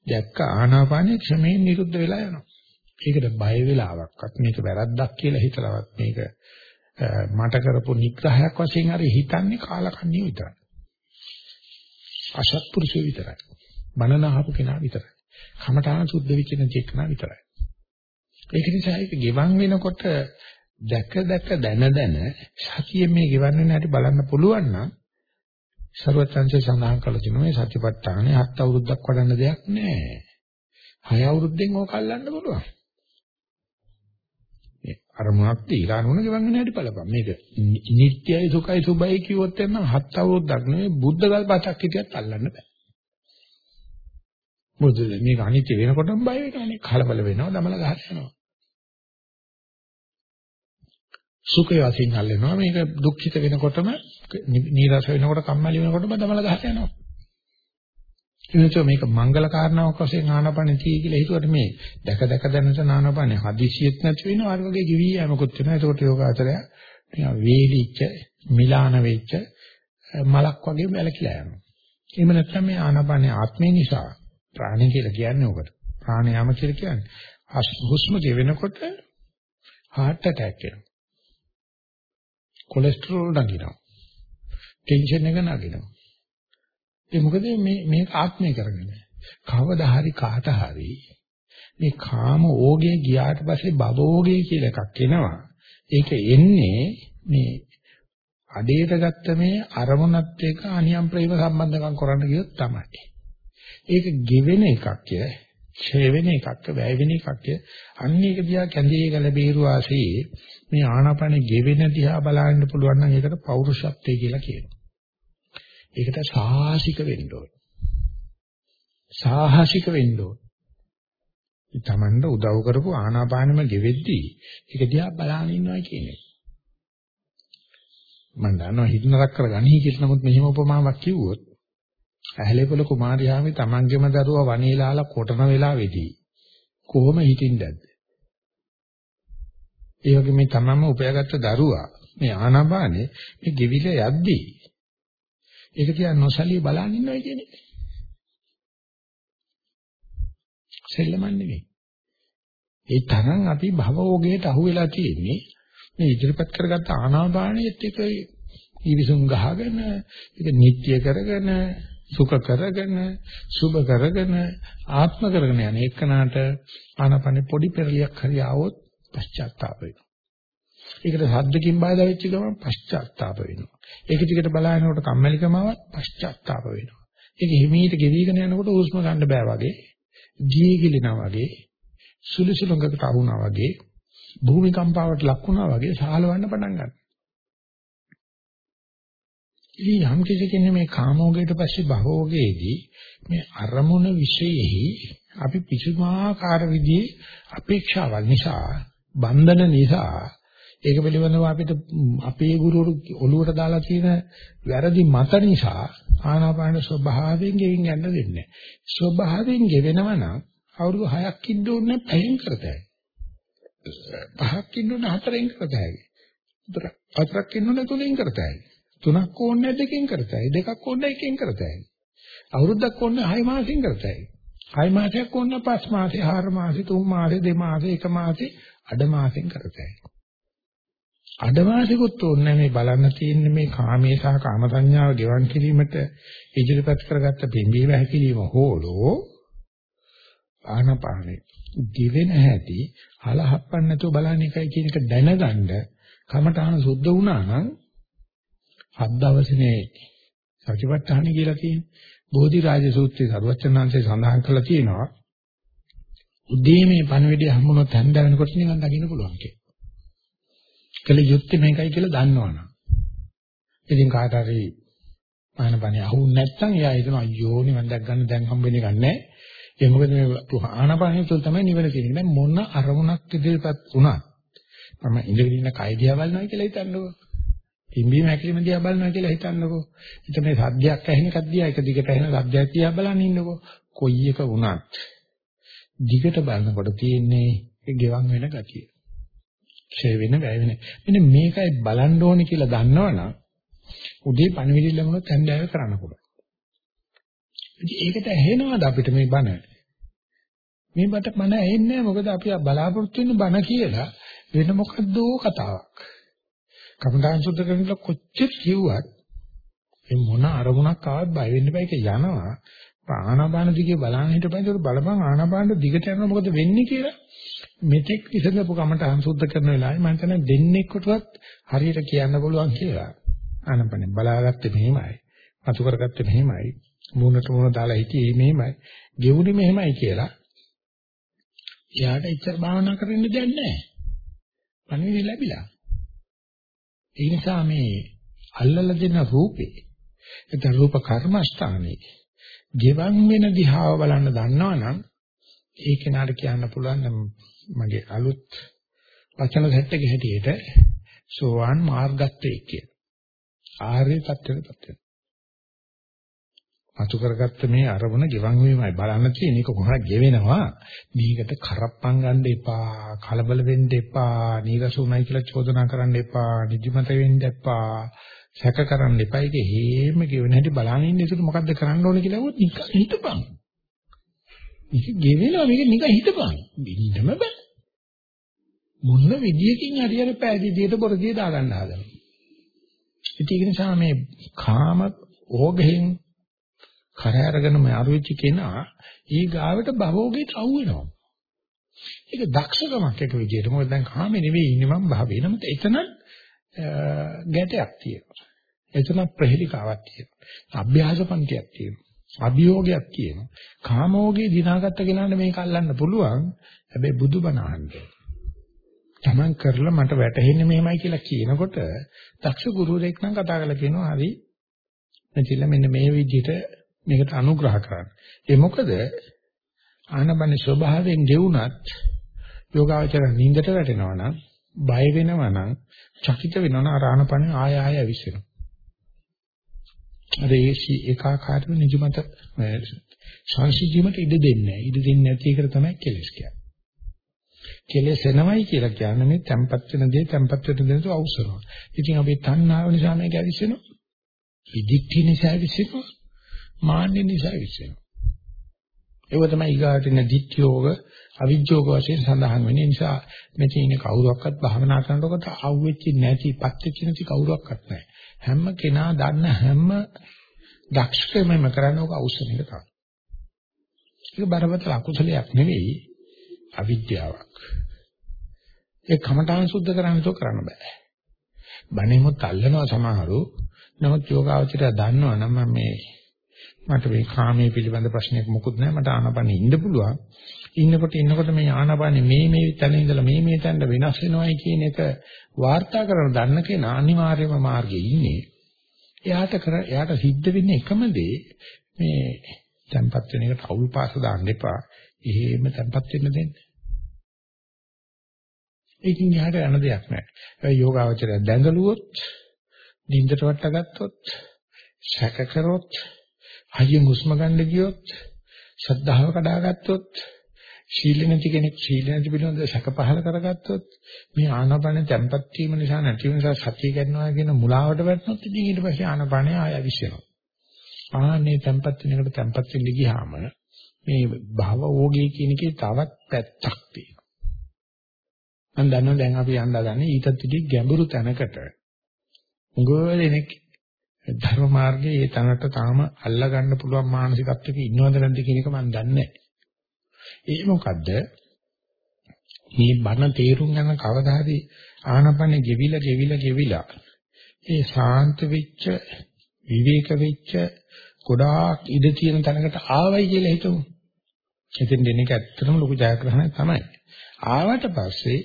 දැක්ක ආනාපානයේ ක්ෂමයෙන් නිරුද්ධ වෙලා යනවා. ඒකට බය වෙලාවක්වත් මේක වැරද්දක් කියලා හිතලවත් මේක මට කරපු නිග්‍රහයක් වශයෙන් හරි හිතන්නේ කාලකන්ණිය විතරයි. අසත්පුරුෂය විතරයි. මනන අහපු කෙනා විතරයි. කමඨාන සුද්ධ වෙච්ච නැති කෙනා විතරයි. ඒක නිසා ඒක ගෙවන් වෙනකොට දැක දැක දන දන සතියේ මේ ගෙවන් වෙන හැටි බලන්න පුළුවන් නම් ਸਰවචන්සේ සඳහන් කළ තියෙනවා මේ සතිපට්ඨානේ හත් අවුරුද්දක් වඩන්න දෙයක් නෑ. හය අවුරුද්දෙන් ඕක අල්ලන්න පුළුවන්. මේ අරමුණක් දීලා අනුන ගෙවන් වෙන හැටි බලපන්. මේක නිට්ටයයි සුඛයි සුබයි කිව්වොත් එන්න හත් අවුරුද්දක් නෙවෙයි බුද්ධ ගල්පතක් හිටියත් අල්ලන්න බෑ. මොකද මේක අනිත්‍ය වෙනකොටම බය වෙනවනේ. කලබල වෙනවා, දමල ගහට සුඛය වශයෙන් අල්ලනවා. මේක දුක්ඛිත වෙනකොටම නීරස වෙනකොට කම්මැලි වෙනකොටම දමල ගහට යනවා. එනිසා මේක මංගල කාරණාවක් වශයෙන් ආනපන තී කියලා හිතුවට මේ දැක දැක දැනට ආනපන හදිසියෙත් නැති වෙනවා. අර වගේ කිවි යමකුත් වෙනවා. ඒකට යෝගාචරය වේලිච්ච, මිලාන වෙච්ච මලක් වගේ වැලකිලා යනවා. එහෙම නැත්නම් මේ ආනපනේ ආත්මය නිසා ප්‍රාණය කියලා කියන්නේ ඔකට. ප්‍රාණයාම කියලා කියන්නේ හුස්ම ගෙවෙනකොට heart attack එනවා. කොලෙස්ටරෝල් නගිනවා. ටෙන්ෂන් එක නගිනවා. ඒ මොකද මේ මේක ආත්මය කරගෙන. කවදා හරි කාට හරි මේ කාම ඕගේ ගියාට පස්සේ භවෝගේ කියලා එකක් එනවා. ඒක එන්නේ මේ අඩේට ගත්ත මේ අරමුණත් එක්ක අනියම් ප්‍රේම සම්බන්ධකම් කරන්න ගියොත් තමයි. ඒක ගෙවෙන එකක් ඡය වෙන එකක් වැය වෙන එකක් අන්න ඒක දිහා කැඳේ ගල බේරු ආසේ මේ ආනාපානෙ ගෙවෙන දිහා බලන්න පුළුවන් නම් ඒකට පෞරුෂත්වය කියලා කියනවා. ඒකට සාහසික වෙන්න ඕන. සාහසික වෙන්න ඕන. තමන්ට උදව් කරපු ආනාපානෙම ගෙවෙද්දී ඒක දිහා බලන ඉන්නවා කියන්නේ. මම දන්නවා හිතනක් කරගන්නේ කියලා නමුත් මෙහෙම උපමාවක් කිව්වොත් ඇහැලේපොළ කුමාරියාමේ තමන්ගේම දරුවා වනේලාලා කොටන වෙලාවේදී කොහොම හිටින්නද? ඒ වගේ මේ තමන්ම උපයාගත්ත දරුවා මේ ආනාපානේ මේ ගෙවිල යද්දී ඒක තියා නොසලී බලන් ඉන්නවා කියන්නේ. සෙල්ලමන් නෙවෙයි. ඒ තරම් අපි භවෝගයට අහු වෙලා තියෙන්නේ මේ ඉදිරිපත් කරගත්ත ආනාපානෙත් එක ඊවිසුම් ගහගෙන ඒක නිත්‍ය කරගෙන සුඛ කරගෙන සුභ කරගෙන ආත්ම කරගෙන යන එකනට ආනපනේ පොඩි පෙරලියක් හරි ආවොත් පශ්චාත්තාප වෙනවා. ඒකට සද්දකින් බාධා වෙච්ච ගමන් පශ්චාත්තාප වෙනවා. ඒක ටිකට බලනකොට කම්මැලිකමවත් පශ්චාත්තාප වෙනවා. ඒක හිමීට ගෙවිගෙන යනකොට හුස්ම ගන්න බෑ වගේ, ජී ගිලිනා වගේ, සුළු සුළුඟකට අහුණා වගේ, භූමිකම්පාවට ලක් වුණා වගේ සාහලවන්න පටන් ගන්නවා. ඉතින් යම් කිසි කෙනෙක් මේ කාමෝගයට පස්සේ භවෝගයේදී මේ අරමුණ විශේෂෙහි අපි පිසුමාකාර විදිහේ අපේක්ෂාවල් නිසා බන්ධන නිසා ඒක පිළිබඳව අපිට අපේ ගුරුවරු ඔළුවට දාලා තියෙන වැරදි මත නිසා ආනාපාන ස්වභාවයෙන් ගෙවින් යන්න දෙන්නේ. ස්වභාවයෙන් ගෙවෙනවා නම් අවුරුදු 6ක් ඉන්න ඕනේ පැයෙන් කරතයි. පහක් ඉන්න ඕනේ හතරෙන් කරතයි. හතරක් ඉන්න ඕනේ තුනෙන් කරතයි. තුනක් ඕනේ දෙකෙන් කරතයි. දෙකක් ඕනේ එකෙන් කරතයි. අවුරුද්දක් ඕනේ 6 මාසෙන් කරතයි. 6 මාසයක් ඕනේ 5 මාසේ, 4 මාසේ, 3 මාසේ, 2 මාසේ, 1 මාසේ, අඩ මාසෙන් කරතයි. අඩ මාසෙකුත් ඕනේ මේ බලන්න තියෙන්නේ මේ කාමයේ සහ කාම සංඥාව ගෙවන් කිරීමට ඉදිරිපත් කරගත්ත පිම්බීම හැකිලිම හෝලෝ ආනපානෙ දිවෙන හැටි හලහප්පන්න නැතුව බලන්න එකයි කියන එක දැනගන්න කමඨාන සුද්ධ වුණා නම් හත් දවසනේ සතිපට්ඨාන කියලා තියෙන්නේ. බෝධි රාජ සූත්‍රයේ සරුවචනාංශය සඳහන් කරලා තියෙනවා. උදේ මේ පණවිඩය හම්බුනොත් හැන්ද වෙනකොට නිකන් දකින්න පුළුවන් කියලා. කල යුත්තේ මේකයි කියලා දන්නවනම්. ඉතින් කාට හරි ආනපනිය අහුන්නේ නැත්නම් එයා හිතන අයියෝ නිවන් දැක් ගන්න දැන් හම්බෙන්නේ නැහැ. ඒ මොකද මේ ආනපනිය තුළ තමයි නිවන තියෙන්නේ. දැන් මොන අරමුණක් ඉදිරියපත් වුණත් මම ඉඳගෙන ඉන්න කය දිහා බලනවා කියලා හිතන්නකෝ. පිම්බීම හැකිලිම දිහා බලනවා කියලා හිතන්නකෝ. හිත මේ සද්දයක් ඇහෙන එකක් දිහා එක දිගට ඇහෙන සද්දයක් දිහා බලන් ඉන්නකෝ. කොයි එක වුණත් දිගට බලනකොට තියෙන්නේ ඒ ගෙවන් වෙන ගතිය. ක්ෂය වෙන වැය වෙන. මෙන්න මේකයි බලන්න ඕනේ කියලා දන්නවනම් උදේ පණවිඩි ලැබුණොත් හන්දෑව කරන්න පුළුවන්. ඉතින් ඒකට ඇහෙනවද අපිට මේ බණ? මේ බට බණ ඇහෙන්නේ මොකද අපි බලාපොරොත්තු වෙන බණ කියලා වෙන මොකද්දෝ කතාවක්. කමඨාන් සුද්ධ කරනකොට කොච්චර කිව්වත් මේ මොන අරමුණක් ආවත් බය වෙන්න බෑ ඒක යනවා. ආනාපාන දිගේ බලන්න හිටපයින් ඒක බලපන් ආනාපාන දිගට යනවා මොකද වෙන්නේ කියලා මෙතෙක් ඉඳපු කමඨාන් සුද්ධ කරන වෙලාවේ මම හිතන්නේ දෙන්නෙක්ටවත් හරියට කියන්න පුළුවන් කියලා. ආනාපාන බලාගත්තේ මෙහෙමයි. අතු කරගත්තේ මෙහෙමයි. මූණට මූණ දාලා හිටියේ මෙහෙමයි. ගෙවුනේ මෙහෙමයි කියලා. එයාට ඉච්ඡර භාවනා කරන්න දෙයක් නැහැ. පණිවිඩ ලැබිලා. ඒ නිසා මේ අල්ලලා දෙන රූපේ එතන රූප කර්මස්ථානේ ගෙවන් වෙන දිහාව බලන්න දන්නවනම් ඒ කෙනාට කියන්න පුළුවන් මගේ අලුත් වචන සෙට් එක හැටියට සෝවාන් මාර්ගත්වයේ කියන. ආර්ය තත්ත්වයටපත් වෙනවා. අතු කරගත්ත මේ අරමුණ ගෙවන් වීමයි බලන්න තියෙන එක කොහොමද ගෙවෙනවා මේකට කරප්පම් ගන්න එපා කලබල වෙන්න එපා නීරසුණයි කියලා චෝදනා කරන්න එපා නිදිමත වෙන්න එපා සැක කරන්න එපා ඒක හේම ගෙවෙන හැටි බලන්න ඉන්න ඒකට මොකද්ද කරන්න ඕනේ කියලා වුත් නිකන් හිතපන් මේක ගෙවෙනවා මේක නිකන් හිතපන් බින්නම බෑ මොන විදියකින් හරියට පෑදීදියට පොරදිය දාගන්න හදනවා ඒක නිසා මේ කාම ඕගෙන් කර අරගෙන මාරු වෙච්ච කෙනා ඊ ගාවට භවෝගේට අවු වෙනවා. ඒක දක්ෂකමක් එක විදියට. මොකද දැන් කාමේ නෙවෙයි ඉන්නේ මම භවේ. නමුත් එතන ගැටයක් තියෙනවා. එතන ප්‍රහෙලිකාවක් තියෙනවා. අභ්‍යාස පන්තියක් තියෙනවා. අභියෝගයක් තියෙනවා. කාමෝගේ දිනාගත්ත කෙනාට මේක අල්ලන්න පුළුවන්. හැබැයි බුදුබණ අහන්නේ. Taman කරලා මට වැටහෙන්නේ මෙහෙමයි කියලා කියනකොට දක්ෂ ගුරුවරයෙක් නම් කතා කරලා කියනවා හරි මෙතිල මෙන්න මේ විදිහට මේකට අනුග්‍රහ කරන්න. ඒ මොකද ආනබන ස්වභාවයෙන් ගෙවුනත් යෝගාවචර නින්දට වැටෙනවා නම් බය වෙනවා නම් චකිත වෙනවා නම් ආනපන ආය ආය විශ්වෙනවා. අර ඒසි ඒකාකාරව නිජමත සංසිද්ධියකට ඉඩ දෙන්නේ නැහැ. ඉඩ දෙන්නේ නැති එකට තමයි කෙලස් කියන්නේ. කෙලස් එනවයි කියලා කියන්නේ මේ tempat වෙන දේ tempat වෙන දේ අවශ්‍යනවා. ඉතින් අපි තණ්හාව නිසා මේක ඇවිස්සෙනවා. ඉදික්ටි නිසා ඇවිස්සෙනවා. මාන්නේ නිසා විශ්වෙනවා. ඒව තමයි ඊගාට ඉන්න ditthiyෝග අවිජ්ජෝග වශයෙන් සඳහන් වෙන නිසා මෙතන ඉන්න කවුරක්වත් භාවනා කරනකොට අවුෙච්ච නැති පත්‍ච්ච නැති කවුරක්වත් නැහැ. හැම කෙනා දන්න හැම දක්ෂකමම කරන්නේ ඔක අවශ්‍යන එක තමයි. ඒක බරපතල අකුසලයක් නෙවෙයි අවිද්‍යාවක්. ඒ කමඨාන් සුද්ධ කරන්න තෝ කරන්න බෑ. බණෙමුත් අල්ලනවා සමහරු. නමුත් යෝගාවචරය දන්නවා නම් මේ මට මේ කාමයේ පිළිබඳ ප්‍රශ්නයක් මොකුත් නැහැ. මට ආනාපානෙ ඉන්න පුළුවන්. ඉන්නකොට ඉන්නකොට මේ ආනාපානෙ මේ මේ තැන ඉඳලා මේ මේ තැනට වෙනස් වෙනවයි කියන එක වාර්තා කරන දන්න කෙනා අනිවාර්යම මාර්ගයේ ඉන්නේ. එයාට කර එයාට සිද්ධ වෙන්නේ එකම දේ මේ tempat වෙන එකට අවුල් පාස දාන්න එපා. එහෙම tempat වෙන්න දෙන්න. ඒකින් එහාට යන දෙයක් නැහැ. ඒ යෝගාවචරය දැඟලුවොත් නින්දට වට ගත්තොත් සැක කරොත් හයියෙන් හුස්ම ගන්න ගියොත් ශ්‍රද්ධාව කඩාගත්තොත් සීල නැති කෙනෙක් සීල නැති පිළිබඳ සැක පහල කරගත්තොත් මේ ආනාපාන තැම්පත් වීම නිසා නැති වෙන නිසා සතිය ගන්නවා කියන මුලාවට වැටෙනොත් ඉතින් ඊට පස්සේ ආනාපානය ආය විශ්වෙනවා. ආන්නේ තැම්පත් වෙන එකට තැම්පත් වෙන්න ගියාම මේ භව ඕගේ කියන එකේ තවත් පැත්තක් තියෙනවා. මම දන්නවා දැන් අපි යන්න ඊටත් ඉතින් ගැඹුරු තැනකට උගෝලෙනෙක් ධර්ම මාර්ගයේ ඒ තැනට තාම අල්ලා ගන්න පුළුවන් මානසිකත්වයක ඉන්නවද නැද්ද කියන එක මම දන්නේ නැහැ. ඒ මොකද්ද? මේ බණ තේරුම් ගන්න කවදා හරි ආනපන ගෙවිලා ගෙවිලා ගෙවිලා ඒ ශාන්ත වෙච්ච විවේක වෙච්ච ගොඩාක් ඉඳ තියෙන තැනකට ආවයි කියලා හිතමු. එතෙන් දෙන එක ඇත්තටම ලොකු ජයග්‍රහණයක් තමයි. ආවට පස්සේ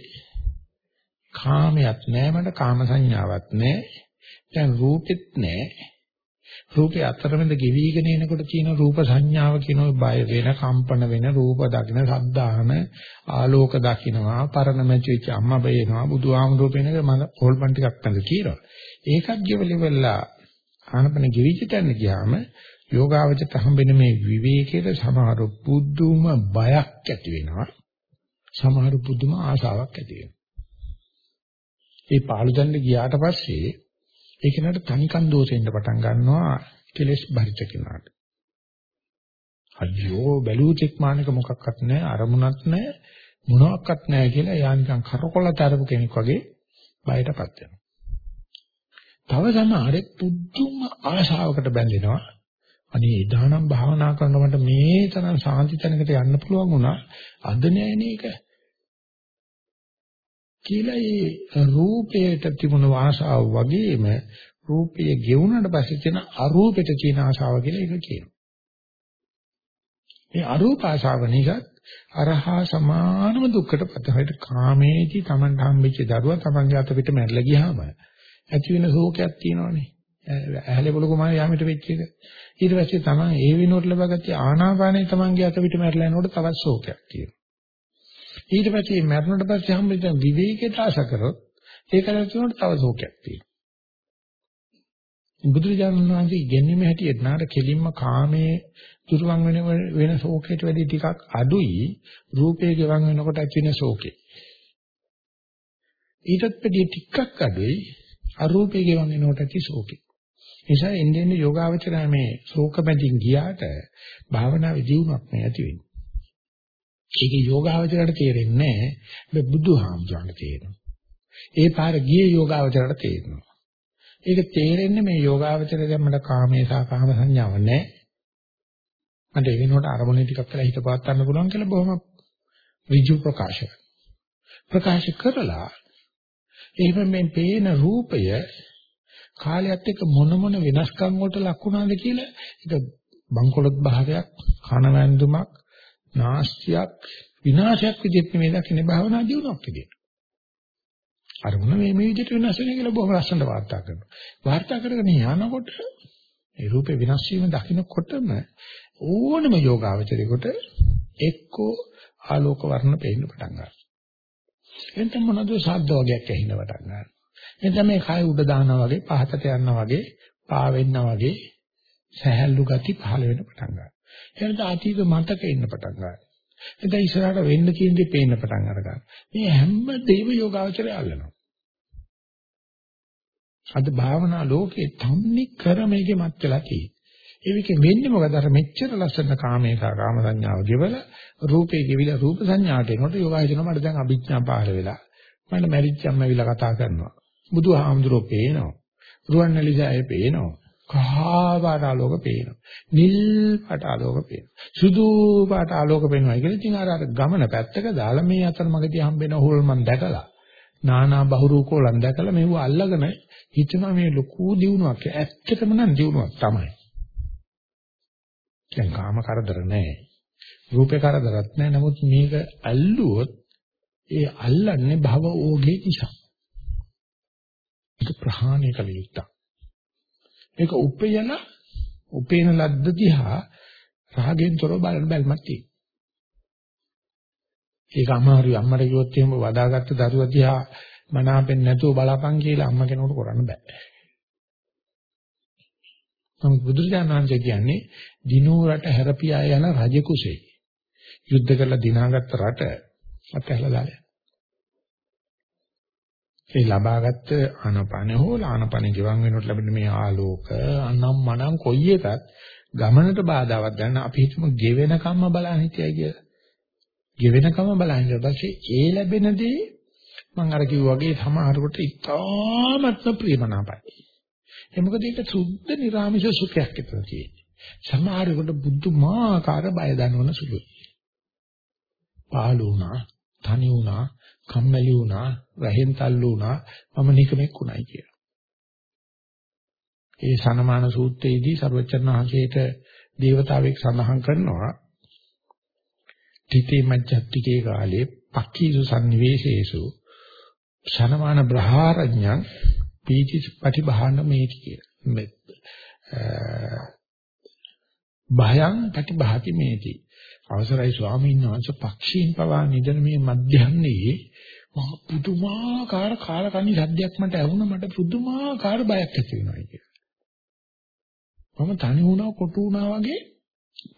කාමයක් නැහැ මට කාම සංඥාවක් නැහැ දැන් රූපෙත් නැහැ. රූපේ අතරමැද ගෙවිගෙන එනකොට තියෙන රූප සංඥාව කියන බය වෙන, කම්පන වෙන රූප දකින, ශබ්දාන, ආලෝක දකින්නවා, පරණ මැචිච්ච අම්මා බේනවා, බුදුහාමුදුරුවෝ පේනක මම හොල්පන් ටිකක් නැද කියනවා. ඒකත් ගෙවලිවලා ආනපන ගෙවිච්ච තැන ගියාම යෝගාවචත හම්බෙන මේ විවේකයේ සමහර පුදුම බයක් ඇති වෙනවා. සමහර පුදුම ආසාවක් ඇති වෙනවා. ඒ පාළු දන්න ගියාට පස්සේ ඒ කෙනාට තනිකන් දෝෂෙන්න පටන් ගන්නවා කෙලෙස් බරිත කෙනාට. අයියෝ බැලුවචෙක් මානක මොකක්වත් නැහැ අරමුණක් නැහැ මොනවත් නැහැ කියලා යා නිකන් කරකොල තරපු කෙනෙක් වගේ බයටපත් වෙනවා. තව සමහරෙක් පුදුම ආශාවකට බැඳෙනවා. අනේ එදානම් භාවනා කරනකොට මේ තරම් සාන්ති තැනකට යන්න පුළුවන් වුණා. අද නෑනේ ඒක. කියලා ඒ රූපයට තිබුණ ආශාව වගේම රූපය ගෙවුනට පස්සේ තියෙන අරූපෙට තියෙන ආශාව කියලා ඒක කියනවා. මේ අරූප ආශාව නිසා අරහා සමානම දුක්කට පතහයට කාමේදී Taman හම්බෙච්ච දරුවා Tamanගේ අත පිට මැරලා ගියාම ඇති වෙන ශෝකයක් තියෙනවනේ. ඇහැලේ පොළු කුමාරයා යාමිට වෙච්ච එක. ඊට පස්සේ Taman ඒ විනෝඩ ලබගත්තේ ආනාපානේ Tamanගේ අත පිට මැරලා යනකොට තවත් ශෝකයක් තියෙනවා. ඊට පස්සේ මැරුණට පස්සේ හම්බෙච්ච විවේකයට ආශ කරොත් ඒකට තුනට තව ශෝකයක් තියෙනවා. බුදුරජාණන් වහන්සේ ඉගෙනීමේ හැටියට නාර කෙලින්ම කාමයේ දුරවන් වෙන වෙන ශෝකයට වැඩි ටිකක් අඩුයි රූපේ ගෙවන් වෙනකොට ඇති වෙන ශෝකේ. ඊටත් වැඩි ටිකක් අඩුයි අරූපේ ගෙවන් වෙනකොට ඇති ශෝකේ. නිසා එන්නේ එන්නේ යෝගාවචරය මේ ශෝක බැඳින් ගියාට භාවනාවේ දියුණුවක් නෑ ඇති වෙන්නේ. ඒකේ යෝගාවචරයට තේරෙන්නේ නෑ බුදුහාමුදුරන්ට තේරෙනවා. ඒ පාර ගියේ යෝගාවචරයට තේරෙනවා. ඒක තේරෙන්නේ මේ යෝගාවචරය දැම්මට කාමේ සහ කාම සංඥාව නෑ. මට ඒ වෙනකොට අරමුණේ ටිකක් වෙලා හිත පාත් ගන්න පුළුවන් කියලා බොහොම ඍජු ප්‍රකාශ ප්‍රකාශ කරලා එහෙම මේ පේන රූපය කාලයත් එක්ක මොන මොන වෙනස්කම් වලට ලක් වුණාද කියලා ඒක බංකොලොත් භාවයක් කනවැන්දුමක් නාස්තියක් විනාශයක් විදිහට මේ දකින්නේ භාවනා දියුණුවක් විදිහට. අරමුණ මේ මේ විදිහට වෙනස් වෙන කියලා බොහොම ලස්සනට වාර්තා කරනවා. වාර්තා කරගෙන යනකොට ඒ රූපේ වෙනස් වීම දකින්නකොටම ඕනම යෝගාවචරයකට එක්කෝ ආලෝක වර්ණ පේන්න පටන් ගන්නවා. එතන මොනවද ශබ්ද වගේක් ඇහෙන්න පටන් ගන්නවා. එතන මේ කය උඩ දානවා වගේ පහතට යනවා වගේ පා වෙන්නා වගේ සහැල්ලු ගති පහළ වෙන්න පටන් ගන්නවා. එනද අතීත මතක එන්න පටන් ගන්නවා. එතන ඉස්සරහට වෙන්න කියන දේ පේන්න පටන් අරගන්නවා. මේ හැම දේව යෝගාවචරය අල්ලනවා. අද භාවනා ලෝකේ තන්නේ කර මේකේ මත් වෙලා තියෙන්නේ. ඒකෙ වෙන්නේ මොකද අර මෙච්චර ලස්සන කාමේක කාම සංඥාව ගෙවල රූපේ ගෙවිලා රූප සංඥාට එනකොට යෝගායතන මට දැන් අභිඥා පහළ වෙලා මට මැරිච්චම්ම ඇවිල්ලා කතා කරනවා බුදුහාමුදුරෝ පේනවා රුවන්වැලිසෑය පේනවා කහා පාට ආලෝක පේනවා නිල් පාට ආලෝක පේනවා සුදු පාට ආලෝක පේනවා කියලා ඉතින් අර අර ගමන පැත්තක දාලා මේ අතර මගදී හම්බෙන හොල්මන් දැකලා නානා බහුරූකෝලන් දැකලා මේව අල්ලගෙන හිතනවා මේ ලොකු දියුණුවක් ඇත්තටම නම් දියුණුවක් තමයි දැන් කාම කරදර නැහැ. රූපේ කරදරත් නැහැ. නමුත් මේක අල්ලුවොත් ඒ අල්ලන්නේ භව ඕගේ නිසා. ඒක ප්‍රහාණය කළ යුත්තක්. ඒක උපයන උපේන ලද්ද දිහා රාගෙන් තොරව බලන බැල්මක් තියෙනවා. ඒක අමාරුයි අම්මට කිව්වොත් එහෙම වදාගත්ත දරුවා දිහා මනාපෙන් නැතුව බලපන් කියලා අම්ම කෙනෙකුට කරන්න බෑ. නමුත් බුදුරජාණන් වහන්සේ කියන්නේ දිනෝ රට හැරපියා යන රජ කුසේ. යුද්ධ කරලා දිනාගත්ත රට අතහැලා දාලා. ඒ ලබාගත්ත ආනපන හෝ ආනපන ගිවන් වෙනකොට ලැබෙන මේ ආලෝක අනම් මනම් කොයි එකත් ගමනට බාධාවක් ගන්න අපි හිතමු ගෙවෙන කම්ම බලන්න හිටියයි කියලා. ගෙවෙන කම්ම බලන්න ඊට පස්සේ ඒ ලැබෙනදී මම අර කිව්වා වගේ සමහරකට ඉතාමත්ම ප්‍රියමනාපයි. ඒ මොකද ඒක සුද්ධ නිර්ාමිෂ සුඛයක් විතර තියෙන්නේ. සමහරෙකුට බුද්ධමාකාර බය දනවන සුළුයි. පාළු වුණා, තනි වුණා, කම්මැලි වුණා, රහෙන් තල්ලු වුණා, මම නිකමෙක් උණයි කියලා. ඒ සනමාන සූත්‍රයේදී සර්වචන් වහන්සේට දේවතාවෙක් සඳහන් කරනවා තිතේ මජ්ජත්තිකේ කාලේ පක්ඛීසු sannivesesu සනමාන බ්‍රහාරඥං පීති ප්‍රතිභාන මේටි කියලා. භයං ප්‍රතිභාති මේටි. අවසරයි ස්වාමීන් වහන්සේ පක්ෂීන් පවා නිදන මේ මධ්‍යන්නේ මහ පුදුමාකාර කාලකන්ණි සද්දයක් මට ඇහුණා මට පුදුමාකාර බයක් ඇති වෙනවා කියලා. මම තනි වුණා කොටු වුණා වගේ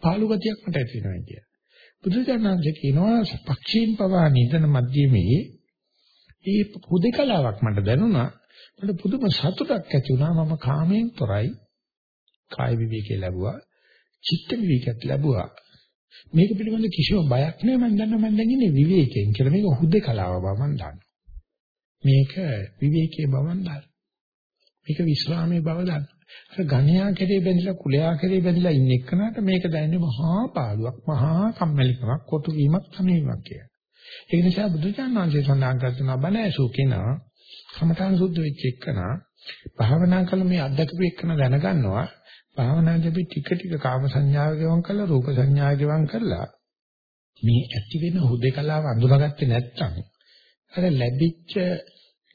පාළු ගතියක් මට ඇති වෙනවා කියලා. බුදුචානන්සේ කියනවා පක්ෂීන් පවා නිදන මධ්‍යමේ ඒ හුදේකලාවක් මට දැනුණා. මට පුදුම සතුටක් ඇති වුණා. මම කාමයෙන් තොරයි. කාය විවේකේ ලැබුවා. චිත්ත විවේකයක් ලැබුවා. මේක පිළිබඳ කිසිම බයක් නෑ මම දන්නවා මම දැන් ඉන්නේ විවේකයෙන් කියලා. මේක හුදේකලාව බව මම දන්නවා. මේක විවේකයේ බව මම දන්නවා. මේක විශ්‍රාමයේ බව දන්නවා. අර ගණ්‍යා කෙරේ බැඳිලා කුලයා කෙරේ බැඳිලා ඉන්න එක්කනට මේක දැනෙන්නේ මහා පාළුවක්, මහා කම්මැලිකමක්, කොටු වීමක්, තනිවීමක් කියලා. ඒ නිසා බුදුචානන්සේ සඳහන් කරනවා බණ ඇසූ කෙනා කමඨාන් සුද්ධ වෙච්ච එක්කනා භාවනා කළ මේ අද්දකපු එක්කන දැනගන්නවා භාවනාදී ටික ටික කාම සංඥාව ගෙවන් කරලා රූප සංඥාව ගෙවන් කරලා මේ ඇති වෙන හුදේකලාව අඳුරගත්තේ නැත්නම් අර ලැබිච්ච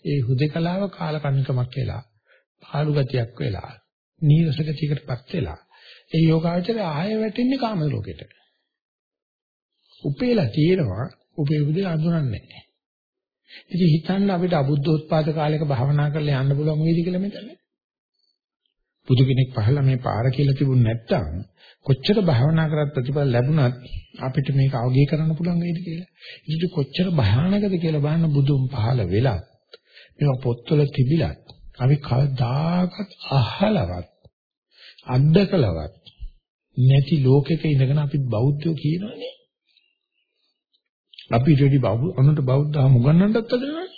ඒ හුදේකලාව කාලකන්නිකමක් වෙලා පාළු ගතියක් වෙලා නීරස ගතියකටපත් වෙලා ඒ යෝගාචරය ආය වැටෙන්නේ කාම ලෝකෙට. උපේලා තියෙනවා උපේ උදේ අඳුරන්නේ නැහැ. ඉතින් හිතන්න අපිට අබුද්ධෝත්පාද කාලයක භාවනා කරලා යන්න පුළුවන් වේවි කියලා මෙතන. බුදු කෙනෙක් පහළ මේ පාර කියලා තිබුණ නැත්තම් කොච්චර භාවනා කරත් ප්‍රතිඵල ලැබුණත් අපිට මේක අවගය කරන්න පුළුවන් වේද කියලා. ඉතින් කොච්චර භයානකද කියලා බලන්න බුදුන් පහළ වෙලා මේවා පොත්වල තිබිලත් අපි කවදාකවත් අහලවත් අද්දකලවත් නැති ලෝකෙක ඉඳගෙන අපි බෞද්ධයෝ කියනවනේ. අපි ඊට වැඩි අනුන්ට බෞද්ධ ධර්ම උගන්වන්නත් හදනවනේ.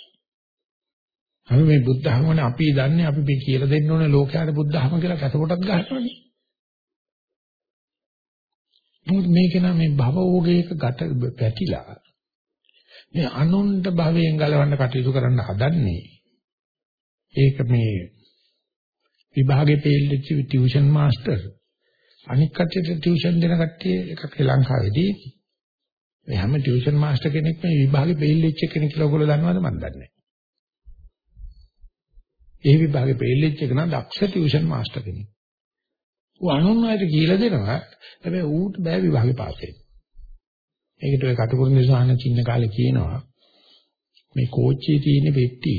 අපි මේ බුද්ධ ධර්මනේ අපි දන්නේ අපි මේ කියලා දෙන්න ඕනේ ලෝකයට බුද්ධ ධර්ම කියලා කැතකොටක් ගන්නවනේ. මොකද මේක නම් මේ භවෝගයක ගත පැටිලා මේ අනුන්ට භවයෙන් ගලවන්න කටයුතු කරන්න හදන්නේ ඒක මේ විභාගේ පෙළෙච්ච ටියුෂන් මාස්ටර් අනික් කට්ටියට ටියුෂන් දෙන කට්ටිය එකක් ශ්‍රී ලංකාවේදී මේ හැම ටියුෂන් මාස්ටර් කෙනෙක් මේ විභාගේ පෙළෙච්ච කෙනෙක් කියලා ඔයගොල්ලෝ දන්නවද මන් දන්නේ නැහැ. ඒ විභාගේ පෙළෙච්ච එක නම් දක්ෂ ටියුෂන් මාස්ටර් කෙනෙක්. ඌ අනුන්වයට කියලා දෙනවා. හැබැයි ඌට බෑ විභාගේ පාස් වෙන්න. ඒකට ඔය කටුකුරුන් සාහන චින්න කාලේ කියනවා මේ කෝච්චියේ තියෙන පෙට්ටි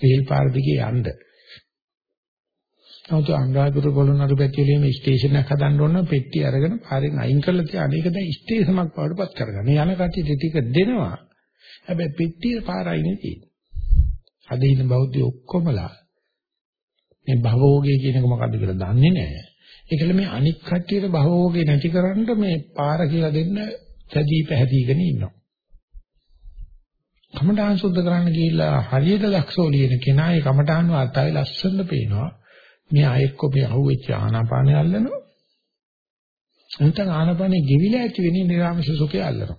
රේල් පාර දිගේ යන්න. නමුත් අනුරාධපුර පොළොන්නරු පැතිවලේ මේ ස්ටේෂන් එකක් හදන්න ඕන පෙට්ටි අරගෙන පාරෙන් අයින් කරලා තියාන. ඒක දැන් ස්ටේෂනක් වඩපත් කරගන්න. යන කට්ටිය ටික දෙනවා. හැබැයි පෙට්ටිය පාරයි නෙති. අද ඉන්න බෞද්ධ ඔක්කොමලා මේ භවෝගය කියන එක මොකද්ද කියලා දන්නේ නැහැ. ඒකල මේ අනික් කට්ටියට භවෝගේ නැතිකරන්න මේ පාර කියලා දෙන්න සැදී පැහැදීගෙන ඉන්නවා. කමඨාන් සුද්ධ කරන්න ගිහිල්ලා හරියට දක්ෂෝ ලියන කෙනා ඒ කමඨාන් වාර්තාවේ ලස්සනට පේනවා. මේ අයෙක්ක මේ අහුවෙච්ච ආනාපානය අල්ලනවා. නැත්නම් ආනාපානේ ගෙවිලා ඇති වෙන්නේ නිරාමස සුඛය අල්ලනවා.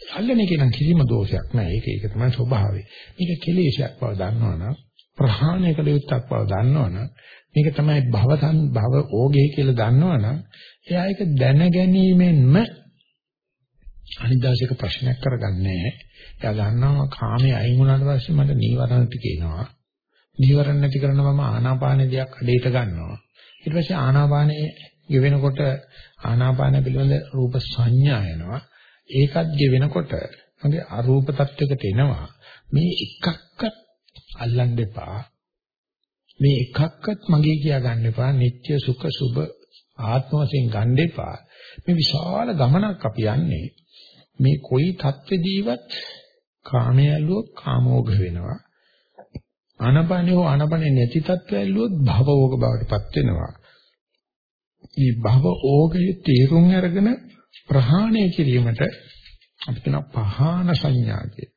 අල්ලන එකේ නම් කිසිම දෝෂයක් නැහැ. ඒක ඒක තමයි ස්වභාවය. මේක කෙලෙසයක් බව දන්නවනම් ප්‍රහාණය කළ යුත්තක් බව දන්නවනම් මේක තමයි භවතන් භව ඕගේ කියලා දන්නවනම් එයා ඒක දැන ගැනීමෙන්ම අනිත් දවසේක ප්‍රශ්නයක් කරගන්නේ එයා දන්නවා කාමයේ අයින් වුණාට පස්සේ මට නීවරණ ටික එනවා. නීවරණ නැති කරන මම ආනාපාන දෙයක් අඩේට ගන්නවා. ඊට පස්සේ ආනාපානයේ ගෙවෙනකොට ආනාපාන පිළිබඳ රූප සංඥා එනවා. ඒකත් ගෙවෙනකොට මගේ අරූප තත්වයකට එනවා. මේ එකක්වත් අල්ලන්න එපා. මේ එකක්වත් මගේ කියා ගන්න එපා. නිත්‍ය සුඛ සුබ ආත්ම වශයෙන් ගන්න එපා. මේ විශාල ගමනක් අපි යන්නේ. මේ කොයි தත්වෙදීවත් කාමයේ ඇල්ලුවොත් කාමෝග වෙනවා. ආනපනිය හෝ ආනපනිය නැති தත්වෙ ඇල්ලුවොත් භවෝග බවටපත් වෙනවා. මේ භවෝගයේ තේරුම් අරගෙන ප්‍රහාණය කිරීමට අපි කියන පහාන සංඥා කිය.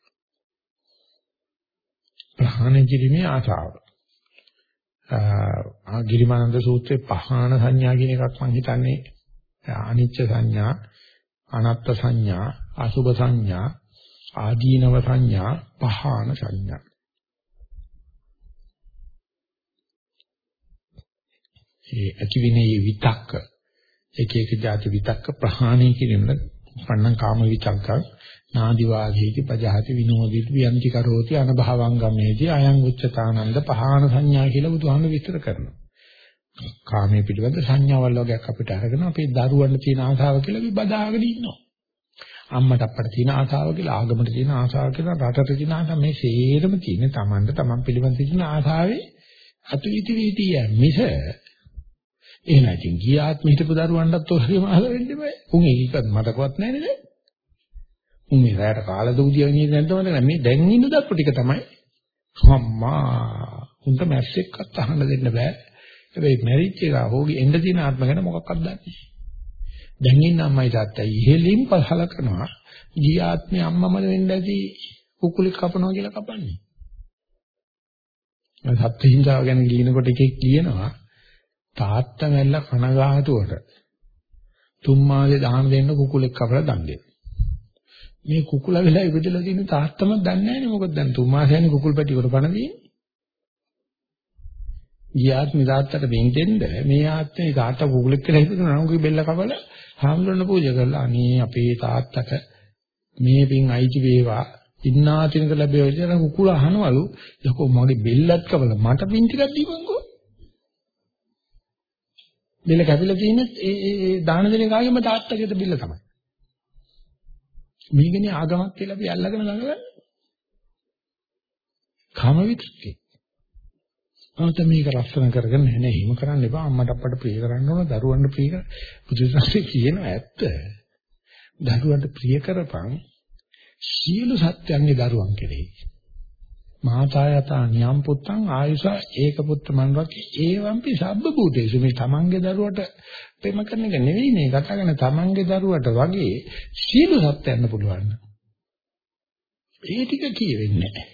ප්‍රහාණය කිරීමේ ආසාව. ආ ගිරිමානන්ද සූත්‍රයේ පහාන සංඥා කියන එකක් මම හිතන්නේ අනිච්ච සංඥා, අනත්ත් සංඥා, අසුභ සංඥා, ආදීනව සංඥා, පහාන සංඥා. ඒ ඇතිවිනේ විතක්ක එක එක જાති විතක්ක ප්‍රහාණය කිරීමල පන්නං කාම විතක්ක නාදි වාගේති පජහති විනෝදිත වියන්ති කරෝති අනභවංගමේදී අයං උච්චතානන්ද පහාන සංඥා කියලා බුදුහාම විස්තර කරනවා. කාමයේ පිළිබඳ සංඥාවල් වගේක් අපිට අරගෙන අපේ දරුවන්ට තියෙන ආසාව කියලා අපි බදාගෙන ඉන්නවා. අම්මට අප්පට තියෙන ආසාව කියලා ආගමට තියෙන ආසාව කියලා රටට තියෙන ආසාව මේ සේරම තියෙන Tamanට Taman පිළිබඳ තියෙන ආසාවේ අතුවිති වීතිය මිස එහෙනම් ඉතින් ගියාත් හිටපු දරුවන්ටත් ඔයගෙම අහල වෙන්න බෑ. උන් ඒකත් මතකවත් නැහැ නේද? උන් මේ රැයට කාලා දූදියා නියද නැද්ද මතක මේ දැන් ඉන්න දක්ව ටික තමයි. අම්මා උන්ට මැස්සෙක්වත් අහන්න දෙන්න බෑ. හැබැයි මැරිච් එක හොගේ එන්න තියෙන ආත්ම ගැන මොකක්වත් දන්නේ නැහැ දැන් ඉන්න අම්මයි තාත්තයි ඉහෙලින් පහල කරනවා. ගිය ආත්මේ අම්මම වෙන්න ඇති කුකුලෙක් කපනවා කියලා කපන්නේ. මම සත්ත්වහිංසාව ගැන කියනකොට එකෙක් කියනවා තාත්තා මැල්ල කනගාටුවට තුන් මාසේ දාන දෙන්න කුකුලෙක් කපලා දන් දෙන්න. මේ කුකුල වෙලා ඉපදලා තියෙන තාත්තම දන්නේ නැහැ නේ මොකද දැන් තුන් මාසයනේ කුකුල් පැටි වල පණ දෙන්නේ. ගියාත් මිදාත්තට බෙන් දෙන්න. මේ ආත්මේ තාත්තා කුකුලෙක් කියලා හිතනවා නංගුගේ බෙල්ල කපලා හාමුදුරන පූජා කරලා අනේ අපේ තාත්තට මේ පින් අයිති වේවා. ඉන්නා තිනක ලැබෙව ඉතින් කුකුල අහනවලු. යකෝ මගේ බෙල්ලත් කපලා මට පින් ටිකක් දීපන්කෝ. බෙල්ල කැපිලා තියෙන්නේ ඒ ඒ දාන දෙන කාගෙම තාත්තගේද බිල්ල තමයි. මේකනේ ආගමක් කියලා අපි අල්ලගෙන ළඟලන්නේ කම විතරකේ අවත මේක රස්සන කරගෙන නැහැ නේ හිම කරන්න එපා. අම්මට අප්පට ප්‍රිය කරන්න ඕන දරුවන්ට ප්‍රිය කර බුදුසසුනේ කියන ඇත්ත. දරුවන්ට ප්‍රිය කරපන් සියලු සත්‍යයන්ගේ දරුවන් කෙරෙහි. මාතා යතා නියම් පුත්තං ආයුෂ ඒක පුත්ත මන්වකේ ඒවම්පි සබ්බ භූතේසු මේ තමන්ගේ දරුවට ප්‍රේම කරන එක නෙවෙයි මේ කතා කරන තමන්ගේ දරුවට වගේ සියලු සත්‍යයන්ට පුළුවන්. ඒ ටික කියවෙන්නේ නැහැ.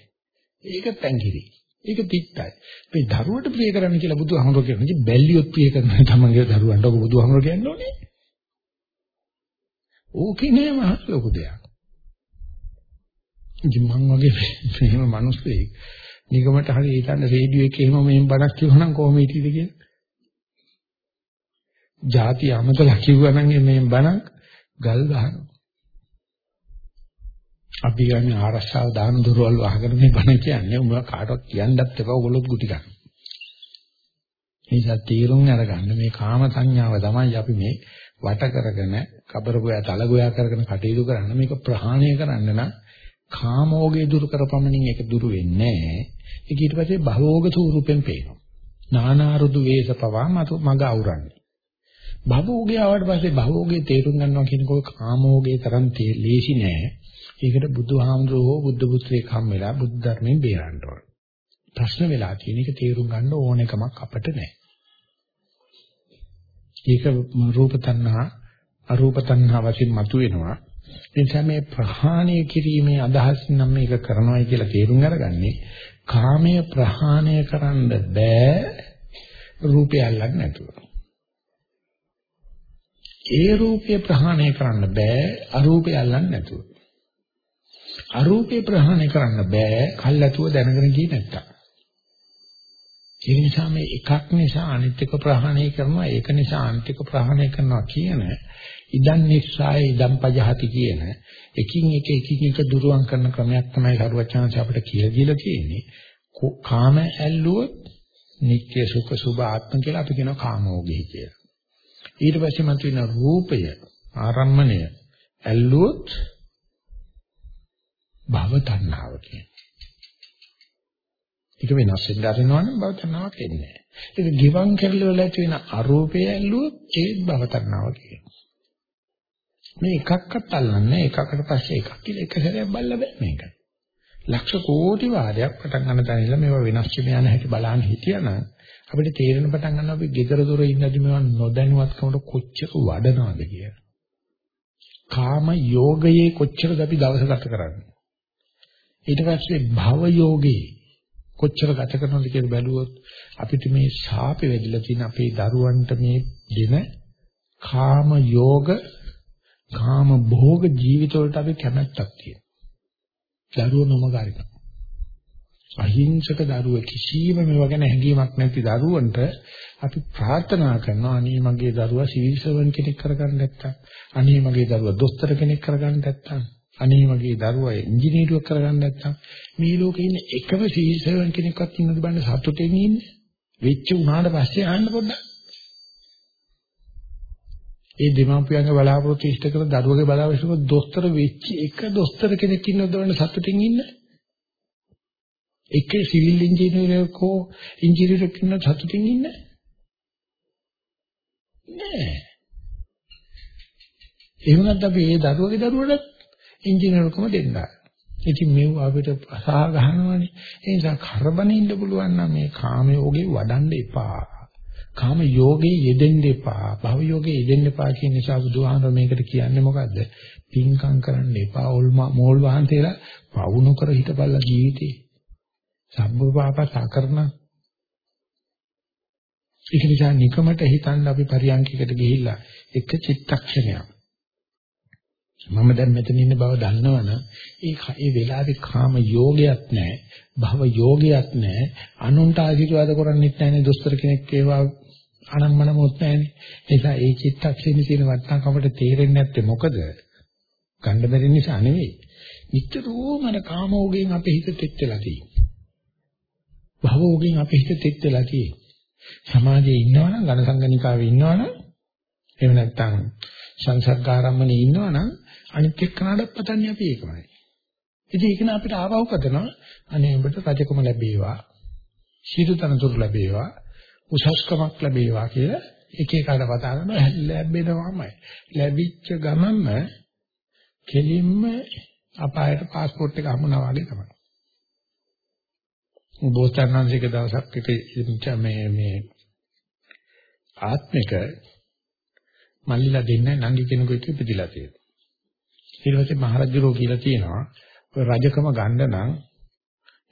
ඒක පැංගිරි. ඒක පිටයි මේ දරුවට ප්‍රිය කරන්න කියලා බුදුහාමුදුරුවෝ කියන්නේ බැල්ලියොත් ප්‍රිය කරන තමන්ගේ දරුවන්ට ඔබ බුදුහාමුදුරුවෝ කියන්නේ ඕනේ ඕකේ නෑ මහ ලොකු දෙයක්. ඉතින් මං වගේ මෙහෙම මිනිස්සෙක් නිකමට හරි හිතන්න රේඩියෝ එකේ එහෙම මෙහෙම බණක් කියවනම් කොහොම හිටියද කියලා. ಜಾති අමතලා කිව්වනම් මේ බණක් ගල් ගහනවා. අපි ගන්නේ ආරක්ෂාව දාන දොරවල් වහගෙන මේ බණ කියන්නේ උඹ කාටවත් කියන්නත් එපා ඔයගොල්ලොත් ගුටි ගන්න. නිසා තීරුම් අරගන්න මේ කාම සංඥාව තමයි අපි මේ වට කරගෙන කබර ගෝයා තල ගෝයා කරගෙන කටයුතු කරන්න මේක ප්‍රහාණය කරන්න නම් කාමෝගේ දුරු කරපමණින් ඒක දුරු වෙන්නේ නැහැ. ඒක ඊට පස්සේ භවෝග ස්වරූපෙන් පේනවා. නානාරුදු වේස පවා මතු මග අවරන්නේ. භවෝගේ ආවට පස්සේ භවෝගේ තේරුම් ගන්නවා කියනකොට කාමෝගේ තරම් ලේසි නෑ. ඒකට බුදුහාමුදුරුවෝ බුද්ධ පුත්‍රයෙක් හම් වෙලා බුද්ධ ධර්මයෙන් බේරන්න ඕන. ප්‍රශ්න වෙලා තියෙන එක තේරුම් ගන්න ඕනෙකමක් අපිට නෑ. ඒක රූප තණ්හා අරූප තණ්හා වශයෙන් මතුවෙනවා. ඒ නිසා මේ ප්‍රහාණය කිරීමේ අදහස් නම් මේක කරනවායි කියලා තේරුම් අරගන්නේ කාමයේ ප්‍රහාණය කරන්න බෑ රූපය අල්ලන්නේ නැතුව. ඒ රූපය ප්‍රහාණය කරන්න බෑ අරූපය අල්ලන්නේ නැතුව. අරූපේ ප්‍රහාණය කරන්න බෑ කල්ැතුව දැනගෙන ගියේ නැත්තම්. ඒ නිසා මේ එකක් නිසා අනිත්‍යක ප්‍රහාණය කරනවා ඒක නිසා අනිත්‍යක ප්‍රහාණය කරනවා කියන ඉදන් නිස්සාය ඉදන් පජහති කියන එකින් එක එකින් එක දුරුවන් කරන ක්‍රමයක් තමයි සරුවචාන්ස අපිට කියලා දීලා තියෙන්නේ. කාම ඇල්ලුවොත් නිත්‍ය සුඛ සුභ ආත්ම කියලා අපි කියනවා කාමෝගී කියලා. ඊට පස්සේ මත වෙන රූපය ආරම්මණය ඇල්ලුවොත් භව තණ්හාව කියන්නේ. ඒක වෙනස් වෙන්න ආරෙනවනම් භව තණ්හාවක් එන්නේ නැහැ. ඒක ගිවන් කරලා ඇති වෙන අරූපය ඇල්ලුවොත් ඒත් භව තණ්හාව කියනවා. මේ එකක්වත් අල්ලන්නේ එකකට පස්සේ එකක් කියලා එක සැරයක් බලලා බෑ මේක. ලක්ෂ කෝටි වාරයක් පටන් ගන්න තැන ඉඳලා මේවා වෙනස් වෙන යන හැටි බලන්න හිටියනම් අපිට තේරෙන පටන් ගන්නවා අපි gedara dora ඉන්නදී මේවා නොදැනුවත්කමට කොච්චර වඩනවද කියලා. කාම යෝගයේ කොච්චරද අපි දවස ගත කරන්නේ. ඊට පස්සේ භව යෝගේ කොච්චර ගත කරනවද කියලා බැලුවොත් අපිට මේ ශාපෙ වෙදිලා තියෙන අපේ දරුවන්ට මේ දෙන කාම යෝග කාම භෝග ජීවිතවලට අපි කැමැත්තක් තියෙනවා. දරුවෝ නොමගාරින. අහිංසක දරුවෝ කිසිම මේවා ගැන හැඟීමක් නැති දරුවන්ට අපි ප්‍රාර්ථනා කරනවා අනේ මගේ දරුවා සිවිල් සර්වන් කෙනෙක් කරගන්න නැත්තම් අනේ මගේ දරුවා දොස්තර කෙනෙක් කරගන්න නැත්තම් අනේ මගේ දරුවා ඉංජිනේරුවෙක් කරගන්න නැත්තම් මේ ලෝකේ ඉන්න එකම සිවිල් සර්වන් කෙනෙක්වත් ඉන්නද බලන්න සතුටින් ඉන්නේ වෙච්ච උනාට පස්සේ අහන්න පොඩ්ඩක් ඒ දෙමාපියන්ගේ බලාපොරොත්තු ඉෂ්ට කර දරුවගේ බලාපොරොත්තු දොස්තර වෙච්ච එක දොස්තර කෙනෙක් ඉන්නවද වන්න සතුටින් ඉන්න? එක සිවිල් ඉංජිනේරුවෙක් හෝ ඉංජිනේරුවෙක් ඉන්න සතුටින් ඉන්න? නෑ. එහෙම නැත්නම් අපි ඒ දරුවගේ දරුවටත් ඉංජිනේරුකම දෙන්නයි. ඉතින් මේව අපිට අසහා ගන්නවනේ. ඒ නිසා කරබනේ ඉන්න පුළුවන් නම් මේ කාම යෝගේ වඩන්න එපා. කාම යෝගේ යෙදෙන්න එපා. භව යෝගේ යෙදෙන්න එපා කියන නිසා බුදුහාමර මේකට කියන්නේ මොකද්ද? පින්කම් කරන්න එපා. මෝල් වහන්සේලා පවුණු කර හිටපල්ලා ජීවිතේ. සම්බ පාප සාකරණ ඒක නිසා නිකමට හිතන්න අපි පරියන්කයකට ගිහිල්ලා එක චිත්තක්ෂණයක් මම දැන් මෙතන ඉන්න බව දන්නවනම් ඒ ඒ වෙලාවේ කාම යෝගයක් නැහැ භව යෝගයක් නැහැ අනුන්ට ආශිර්වාද කරන්නෙත් නැහැනේ දොස්තර කෙනෙක් ඒවා අනම්මන මොත් නැහැනේ ඒ නිසා ඒ චිත්තක්ෂණේ තියෙන වටිනාකමට තේරෙන්නේ නැත්තේ මොකද? ගන්න බැරි නිසා නෙවෙයි. නිතරම අර කාමෝගයෙන් අපේ හිත තෙත් වෙලා තියෙන්නේ. භවෝගයෙන් අපේ හිත තෙත් වෙලා තියෙන්නේ. සමාජයේ ඉන්නවනම් ඝන සංගණිකාවේ ඉන්නවනම් එහෙම නැත්නම් සංසර්ගාරම්මනේ ඉන්නවනම් අනිත් එක්කනට පතන්නේ අපි ඒකමයි. ඉතින් ඒක න අපිට ආවව කරනවා අනේ ඔබට රජකම ලැබේවා. සීතුතනතුරු ලැබේවා. උසස්කමක් ලැබේවා කියලා එක එකට කතා කරනවා ලැබෙනවාමයි. ලැබිච්ච ගමන්ම කෙලින්ම අපායට પાස්පෝර්ට් එක හමුනා වගේ තමයි. බෝසත්ණන්සේක දවසක් එක මේ මේ ආත්මික මල්ලිලා දෙන්න නංගි කෙනෙකුට ඉපදිලා තියෙනවා. ඊට පස්සේ මහරජුරෝ කියලා තියෙනවා ඔය රජකම ගන්න නම්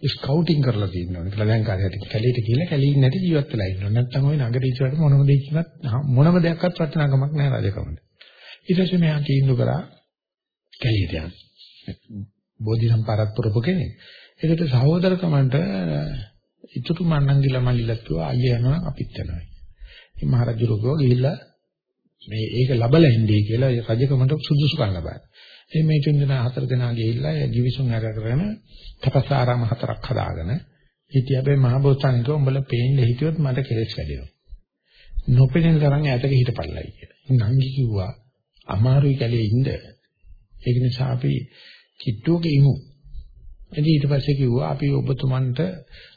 ස්කවුටින් කරලා තියෙනවා. කියලා දැන් කාර්යයට කැලීට කියලා කැලී නැති ජීවත් වෙලා ඉන්නවා. නැත්නම් ওই නගරේ ඉස්සරහට මොනම දෙයක්වත් මොනම දෙයක්වත් වටිනාකමක් නැහැ රජකමට. ඊට පස්සේ මෙයා තීන්දුව කරා කැලීට යන්න. බෝධි සම්පාරත් පුරපු කෙනෙක්. ඒකට සහෝදරකමන්ට ඉතුරු මන්නංගිලා මල්ලිලා කිව්වා අයියා යනවා අපිත් යනවා. ඉතින් මහරජුරෝ ගිහිල්ලා මේ ඒක ලබලා ඉන්නේ කියලා රජකමට සුදුසුකම් ලබා. එහේ මේ තුන් දෙනා හතර දෙනා ගිහිල්ලා ජීවිසුන් අරගෙන තපසාරාම හතරක් හදාගෙන හිටිය හැබැයි මහබෝසත්ණික උඹලා පේන්න හිටියොත් මට කෙලෙස් වැඩිවෙනවා. නොපෙනෙන තරම් ඈතක හිටපල්ලයි කියලා. නංගි කිව්වා අමාරුයි කැලේ ඉන්න. ඒක නිසා අපි කිට්ටුවක ඉමු. ඉතින් ඊට පස්සේ කිව්වා අපි ඔබතුමන්ට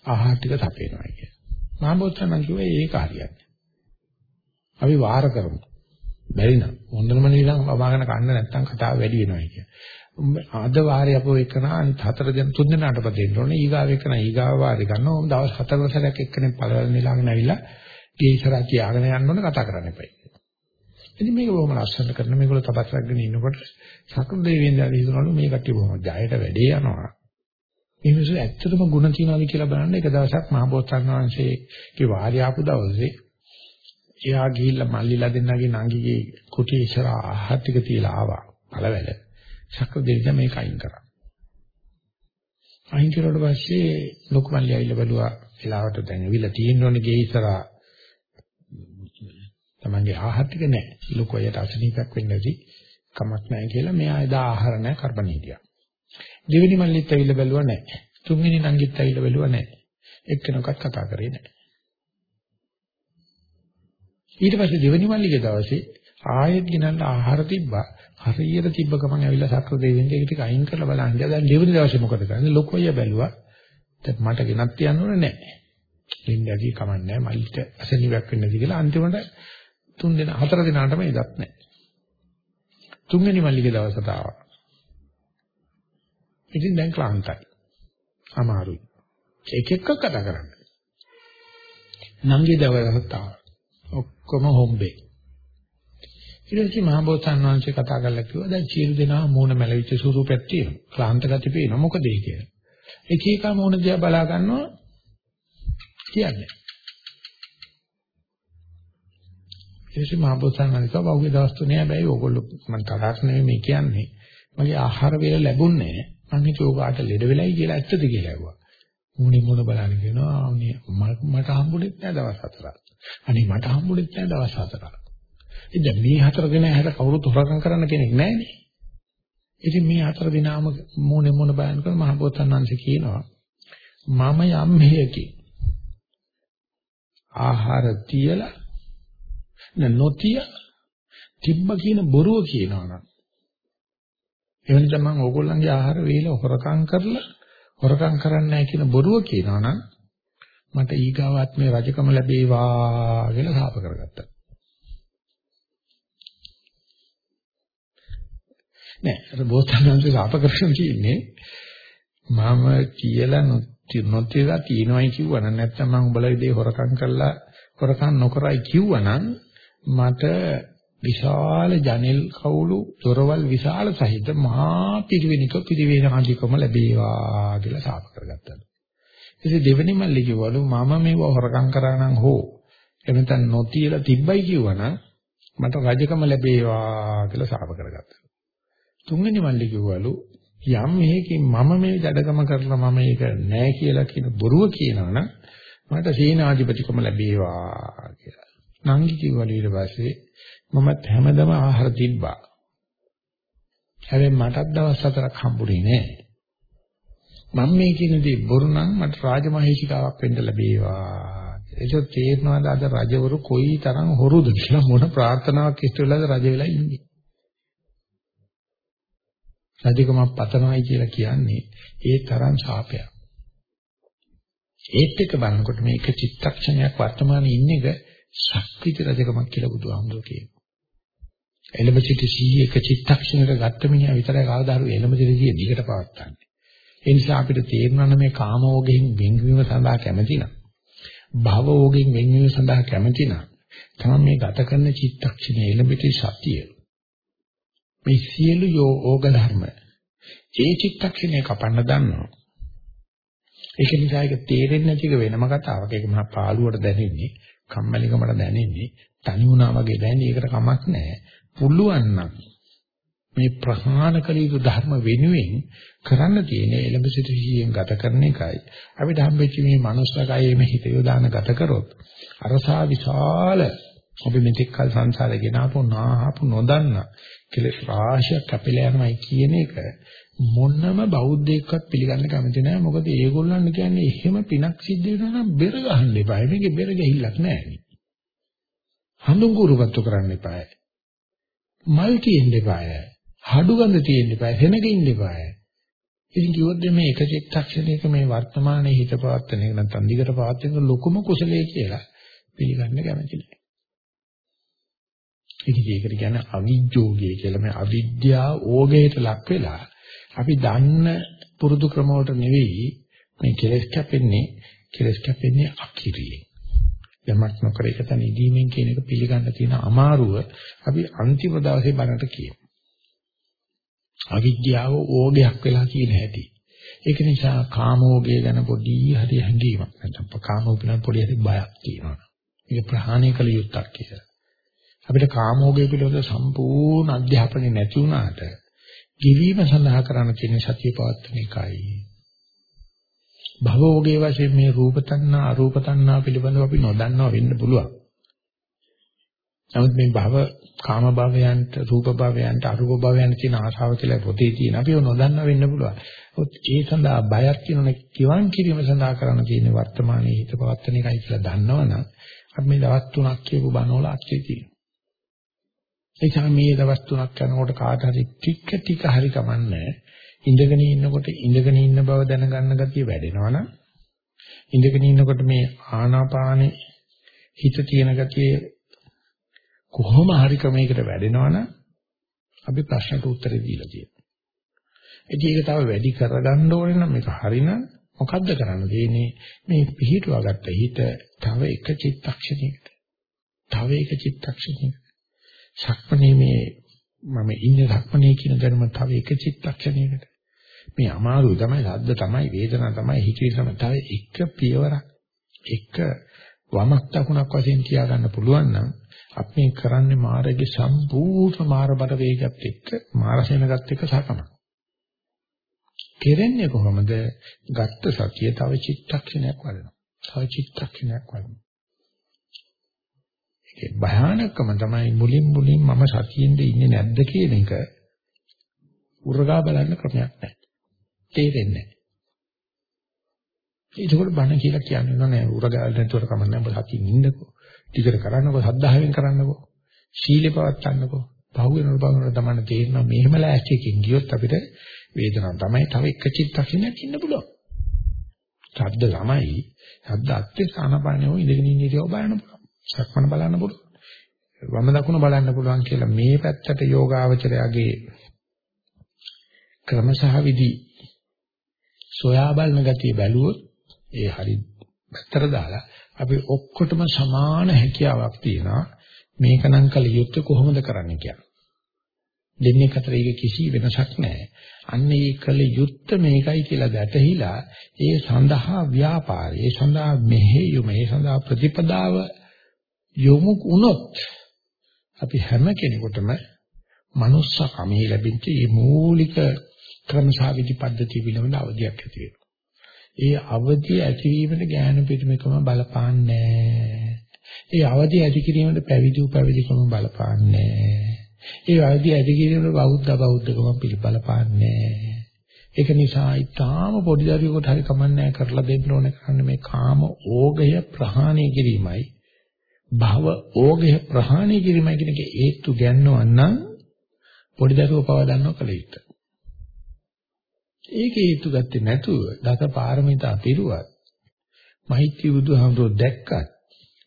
ආහාර ටික තපේනවා කියලා. මහබෝසත්ණන් කිව්වා ඒක හරියන්නේ. අපි වාර කරමු. බැරි නම් හොඳම නිලං වමාගෙන කන්න නැත්තම් කතාව වැඩි වෙනවා කිය. අද වාරේ අපෝ එකන අනිත් හතර දෙන තුන් දෙනාට පදෙන්න ඕනේ. ඊගාව එකන ඊගාව වාරේ ගන්නවා. ඕම් දවස් හතර සැරයක් එක්කෙනෙක් පළවෙනි නිලංගෙන ඇවිල්ලා ගේ ඉස්සරහ තියාගෙන යන්න ඕනේ කතා කරන්න එපා. ඉතින් මේක බොහොම ලස්සන කරන මේගොල්ලෝ තපස් රැගෙන ඉන්නකොට සකල දෙවියන් දැන් හිතනවලු මේ කට්ටිය බොහොම ජයයට වැඩේ යනවා. මේ මිනිස්සු ඇත්තටම ಗುಣ තියනවාද කියලා බලන්න එක දවසක් මහබෝසත්න් වහන්සේගේ වාරි ආපු දවසේ එයා ගිහිල්ලා මල්ලිලා දෙන්නගේ නංගිගේ කුටිය ඉස්සර ආහාර ටික තියලා ආවා පළවැල. ශක්‍ර දෙවියන් මේක අයින් කරා. අයින් කරුවට පස්සේ ලොකු මල්ලි ඇවිල්ලා බලුවා වෙලාවට දැන් ඇවිල්ලා තියෙනවනේ ගේ ඉස්සර තමන්ගේ ආහාර ටික නැහැ. ලොකු අයට අසනීපයක් වෙන්නදී කමක් නැහැ කියලා මෙයා එදා ආහාර නැහැ කරබනීතියක්. දෙවෙනි මල්ලිත් ඇවිල්ලා බැලුවා නැහැ. තුන්වෙනි නංගිත් ඇවිල්ලා බැලුවා නැහැ. එක්කෙනෙක්වත් කතා කරේ නැහැ. ඊට පස්සේ දෙවෙනි මල්ලිගේ දවසේ ආයෙත් ගෙනල්ලා ආහාර තිබ්බා. හරියට තිබ්බ ගමන් ඇවිල්ලා සක්‍ර දෙවියන්ගේ ඒක ටික අයින් කරලා බලන්න. දැන් දෙවෙනි දවසේ මොකද කරන්නේ? ලොකු අයියා බැලුවා. දැන් මට ගෙනත් තියන්න ඕනේ නැහැ. දෙන්නගේ කමන්නේ මල්ලිට අසනීපයක් වෙන්නේ නැති කියලා අන්තිමට තුන් දෙනා හතර දෙනාටම ඉදත් නැහැ. තුන්වෙනි මල්ලිගේ දවසට ආවා. ඉතින් දැන් ක්ලාන්තයි. අමාරුයි. එක එක කතා කරන්න. නංගි දවසට ආවා. ඔක්කොම හොම්බේ. ඊට පස්සේ මහබෝසත්න් වහන්සේ කතා කරලා කිව්වා දැන් සියලු දෙනා මූණ මැලවිච්ච ස්වරූපයක් තියෙනවා. ක්ලාන්ත ගති පේනවා. මොකද ඒ කියන්නේ? එක එක මූණ දිහා බලා ගන්නවා කියන්නේ. ඊටසේ මහබෝසත්න් වහන්සේ කිව්වා බහුවේ දවස් තුනේ හැබැයි ඕගොල්ලෝ මම තරහක් නෙමෙයි මේ කියන්නේ. මගේ ආහාර වේල ලැබුණේ නැහැ. මං හිතුවා ඔබට ලෙඩ වෙලයි කියලා ඇත්තද කියලා ඇහුවා. මූණේ මූණ බලන්න කියනවා මට හම්බුනේ නැහැ දවස් හතරක්. අනේ මට හම්බුනේ නැහැ දවස් හතරක්. ඉතින් මේ හතර දින හැර කවුරුත් හොරකම් කරන්න කෙනෙක් නැහැනේ. ඉතින් මේ හතර දිනාම මූණේ මූණ බලන කල මහ බෝසත්ණන්සේ කියනවා මම යම් හේයකින් ආහාර තියලා නොතිය තිබ්බ කියන බොරුව කියනවා නම් එවනට මම ඕගොල්ලන්ගේ ආහාර වේල හොරකම් කරලා හොරකම් කරන්නේ නැහැ කියන බොරුව කියනවා නම් මට ඊගාවත් මේ රජකම ලැබේවා කියලා සාප කරගත්තා. නෑ අර බෝසත්ණන්සේ සාප කරගෙන තියෙන්නේ මම කියලා නොතියලා තියනවායි කිව්වනම් නැත්නම් මම උඹලගේ දේ හොරකම් කරලා හොරකම් නොකරයි කිව්වනම් මට විශාල ජනෙල් කවුළු දොරවල් විශාල සහිත මහා පිරිවෙනික පිරිවේනාදිකම ලැබේවා කියලා සාප කරගත්තා. ඉතින් දෙවෙනි මල්ලි කිව්වලු මම මේව හොරකම් කරා නම් හෝ එනතන් නොතියලා තිබ්බයි කිව්වනම් මට රජකම ලැබේවා කියලා සාප කරගත්තා. තුන්වෙනි මල්ලි කිව්වලු යම් මේකෙන් මම මේ ජඩකම කරලා මම ඒක නෑ කියලා කියන බොරුව කියනවනම් මට සීනාධිපතිකම ලැබේවා කියලා. නංගි කිව්වලු ඊට පස්සේ මමත් හැමදම ආහාර තිබ්බා. හැබැයි මටත් දවස් හතරක් හම්බුනේ නෑ. මම මේ කියන දේ බොරු නම් මට රාජමහේෂිකාවක් වෙන්න ලැබේවා. ඒක තේරෙනවාද අද රජවරු කොයි තරම් හොරුද කියලා මොන ප්‍රාර්ථනාවක් ඉෂ්ට වෙලාද රජ වෙලා ඉන්නේ. රජකමක් පතනවායි කියලා කියන්නේ ඒ තරම් ශාපයක්. ඒත් එක බලනකොට මේ එක චිත්තක්ෂණයක් වර්තමානයේ ඉන්න එක ශක්තිති රජකමක් කියලා බුදුහාමුදුරුවෝ කියනවා. එළඹ සිට සීයේ එක චිත්තක්ෂණයක ගත්ත මිනිහා විතරයි කවදාහරු එළඹ සිට සීයේ දිගට පවත්තන්නේ. ඒ නිසා අපිට තේරෙනවා මේ කාමෝගෙන් වෙන්වීම සඳහා කැමති නම් භවෝගෙන් වෙන්වීම සඳහා කැමති නම් තමයි මේ ගත කරන චිත්තක්ෂණය එළඹ සිට සතිය මේ සියලු යෝග ධර්ම ඒ චිත්තක්ෂණය කපන්න දන්නවා. ඒක නිසා ඒක තේරෙන්නේ නැති එක වෙනම කතාවක්. ඒක මහා පාළුවට දැනෙන්නේ, කම්මැලිකමට දැනෙන්නේ, තනි වුණා වගේ දැනෙන්නේ. ඒකට කමක් නැහැ. පුළුවන් නම් මේ ප්‍රහාණ කළ යුතු ධර්ම වෙනුවෙන් කරන්න තියෙන එළඹ සිට ජීයෙන් ගත කරන එකයි. අපිට හම්බෙච්ච මේ මනුස්සකයේ මේ හිත යොදාන ගත කරොත් අරසා විශාල අපි මෙතෙක් කල සංසාරේ ගෙනාවු නාහපු නොදන්න කෙලෙස් රාශියක් කැපිලා යනවායි කියන එක මොනම බෞද්ධයෙක්වත් පිළිගන්න කැමති නැහැ මොකද ඒගොල්ලන් කියන්නේ එහෙම පිනක් සිද්ධ වෙනවා නම් බෙර ගහන්න එපා. මේකේ බෙර ගහිල්ලක් නැහැ හඳුන් කුරුපත්තු කරන්න එපා. මල් තියෙන්න එපා හඩු ගඳ තියෙන්න එපා සෙනග ඉන්න එපා ඉතින් කිව්වොත් මේ එක චිත්තක්ෂණයක මේ වර්තමානයේ හිත පවත්තන එක නැත්නම් දිගට පවත්තන ලොකුම කුසලයේ කියලා පිළිගන්න කැමති නැහැ ඉතින් ඒකට කියන්නේ අවිජ්ජෝගය කියලා. මේ අවිද්‍යාව ඕගයට ලක් වෙලා අපි දන්න පුරුදු ක්‍රම වලට නෙවෙයි මේ කෙලස් කැපෙන්නේ කෙලස් කැපෙන්නේ අකිරියෙන්. යමක් නොකර එක තැන ඉදීමෙන් කියන එක පිළිගන්න තියෙන අමාරුව අපි අන්තිම දවසේ බණට කියමු. අවිද්‍යාව ඕගයක් වෙලා කියන හැටි. ඒක නිසා කාමෝගය ගැන පොඩි හරි හැඟීමක් නැත්නම් කාමෝ පිළිබඳ පොඩි හරි බයක් තියෙනවා. ඒක ප්‍රහාණය කළ යුත්තක් කියලා. අපිට කාමෝගය පිළිබඳ සම්පූර්ණ අධ්‍යාපනය නැති වුණාට ගෙවීම සඳහා කරන්න තියෙන සතිය පවත්වන එකයි. භවෝගේ වශයෙන් මේ රූප තණ්හා අරූප තණ්හා පිළිබඳව අපි නොදන්නවා වෙන්න පුළුවන්. නමුත් මේ භව කාම භවයන්ට රූප භවයන්ට අරූප භවයන්ට තියෙන ආශාව කියලා පොතේ තියෙන අපි නොදන්නවා වෙන්න පුළුවන්. ඒ සඳහා බයක් කියනනේ කිවන් කිරීම සඳහා කරන්න තියෙන වර්තමානයේ හිත පවත්වන එකයි කියලා දන්නවනම් අපි මේ දවස් තුනක් කියපු බණවල අර්ථය තියෙනවා. ඒ නිසා මේ දවස් තුනක් යනකොට කාට හරි ටික ටික හරි කමන්නේ ඉඳගෙන ඉන්නකොට ඉඳගෙන ඉන්න බව දැනගන්න ගතිය වැඩෙනවනම් ඉඳගෙන ඉන්නකොට මේ ආනාපානේ හිත තියෙන ගතිය කොහොම හරි ක්‍රමයකට වැඩෙනවනම් අපි ප්‍රශ්නට උත්තර දීලා තියෙනවා. ඉතින් ඒක තව වැඩි කරගන්න ඕනේ නම් මේක හරිනම් මොකද්ද කරන්න තියෙන්නේ මේ පිහිටුවාගත්ත හිත තව එක චිත්තක්ෂණයකට තව එක චිත්තක්ෂණයකට සක්මණේ මේ මම ඉන්නේ සක්මණේ කියන දැනුම තව එක චිත්තක්ෂණයකට. මේ අමාරු තමයි සද්ද තමයි වේදනා තමයි හිතේ තමයි. තව එක පියවරක් එක වමක් දකුණක් වශයෙන් තියා ගන්න පුළුවන් නම් අපි කරන්නේ මාර්ගයේ සම්පූර්ණ මාර්ගබර වේගයත් එක්ක මාරසෙනගත් එක්ක සකමක් කෙරෙන්නේ කොහොමද? ගත්ත සතිය තව චිත්තක්ෂණයක් වඩනවා. තව චිත්තක්ෂණයක් වඩනවා. ඒකේ භයානකම තමයි මුලින් මුලින් මම සතියෙන්ද ඉන්නේ නැද්ද කියන එක උරගා බලන්න ක්‍රමයක් නැහැ. තේරෙන්නේ නැහැ. ඒකවල බණ කියලා කියන්නේ නෑ උරගා නැතුවට කමන්නේ ඔබ සතියින් ඉන්නකෝ. ටිකට කරන්නකෝ සද්ධාවෙන් කරන්නකෝ. සීලේ පවත්තන්නකෝ. පහුවෙනකොට බලනකොට තමයි තේරෙනවා මෙහෙම ලෑස්තියකින් ගියොත් අපිට වේදනාවක් තමයි තව එක චිත්තක්ෂණයක් ඉන්න පුළුවන්. ශබ්ද ළමයි ශබ්ද අත්‍ය සානපානියෝ ඉඳගෙන ඉන්න ඉරියව බලන්න පුළුවන්. සක්මන බලන්න පුළුවන්. වම දකුණ බලන්න පුළුවන් කියලා මේ පැත්තට යෝගාවචරයාගේ ක්‍රමසහ විදි සොයා බලන ගතිය බැලුවොත් ඒ හරි පැත්තට දාලා අපි ඔක්කොටම සමාන හැකියාවක් තියෙනවා මේක නම් කල යුත්තේ කොහොමද කරන්න කියලා. දෙන්නේ අතර ඒක කිසි වෙනසක් නැහැ. අන්න ඒ කල යුත්ත මේකයි කියලා දැටහිලා ඒ සඳහා ව්‍යාපාරය, ඒ සඳහා මෙහෙයුම, ඒ සඳහා ප්‍රතිපදාව යොමු වුණොත් අපි හැම කෙනෙකුටම manussකමේ ලැබෙච්ච මේ මූලික ක්‍රමසාවිදි පද්ධතිය පිළිබඳ අවධියක් ඇති වෙනවා. ඒ අවධිය ඇතිවීමට ඥාන පිටමකම බලපාන්නේ ඒ අවධිය ඇති කිරීමට පැවිදි උපැවිදිකම බලපාන්නේ ඒ අවධිය ඇති කිරීමට බෞද්ධ බෞද්ධකම පිළිබලපාන්නේ ඒක නිසා ඊටාම පොඩි දරුවෙකුට හරි කමන්නේ කරලා දෙන්න ඕන. කරන්නේ මේ කාම ඕගය ප්‍රහාණය කිරීමයි. භව ඕගය ප්‍රහාණය කිරීමයි කියන එක හේතු ගන්නවන්නම් පොඩි දරුවෝ පව දන්නව කල යුතුයි. ඒක හේතු ගත්තේ නැතුව දස පාරමිතා පිරුවත් මෛත්‍රී බුදුහාමුදුරුවෝ දැක්කත්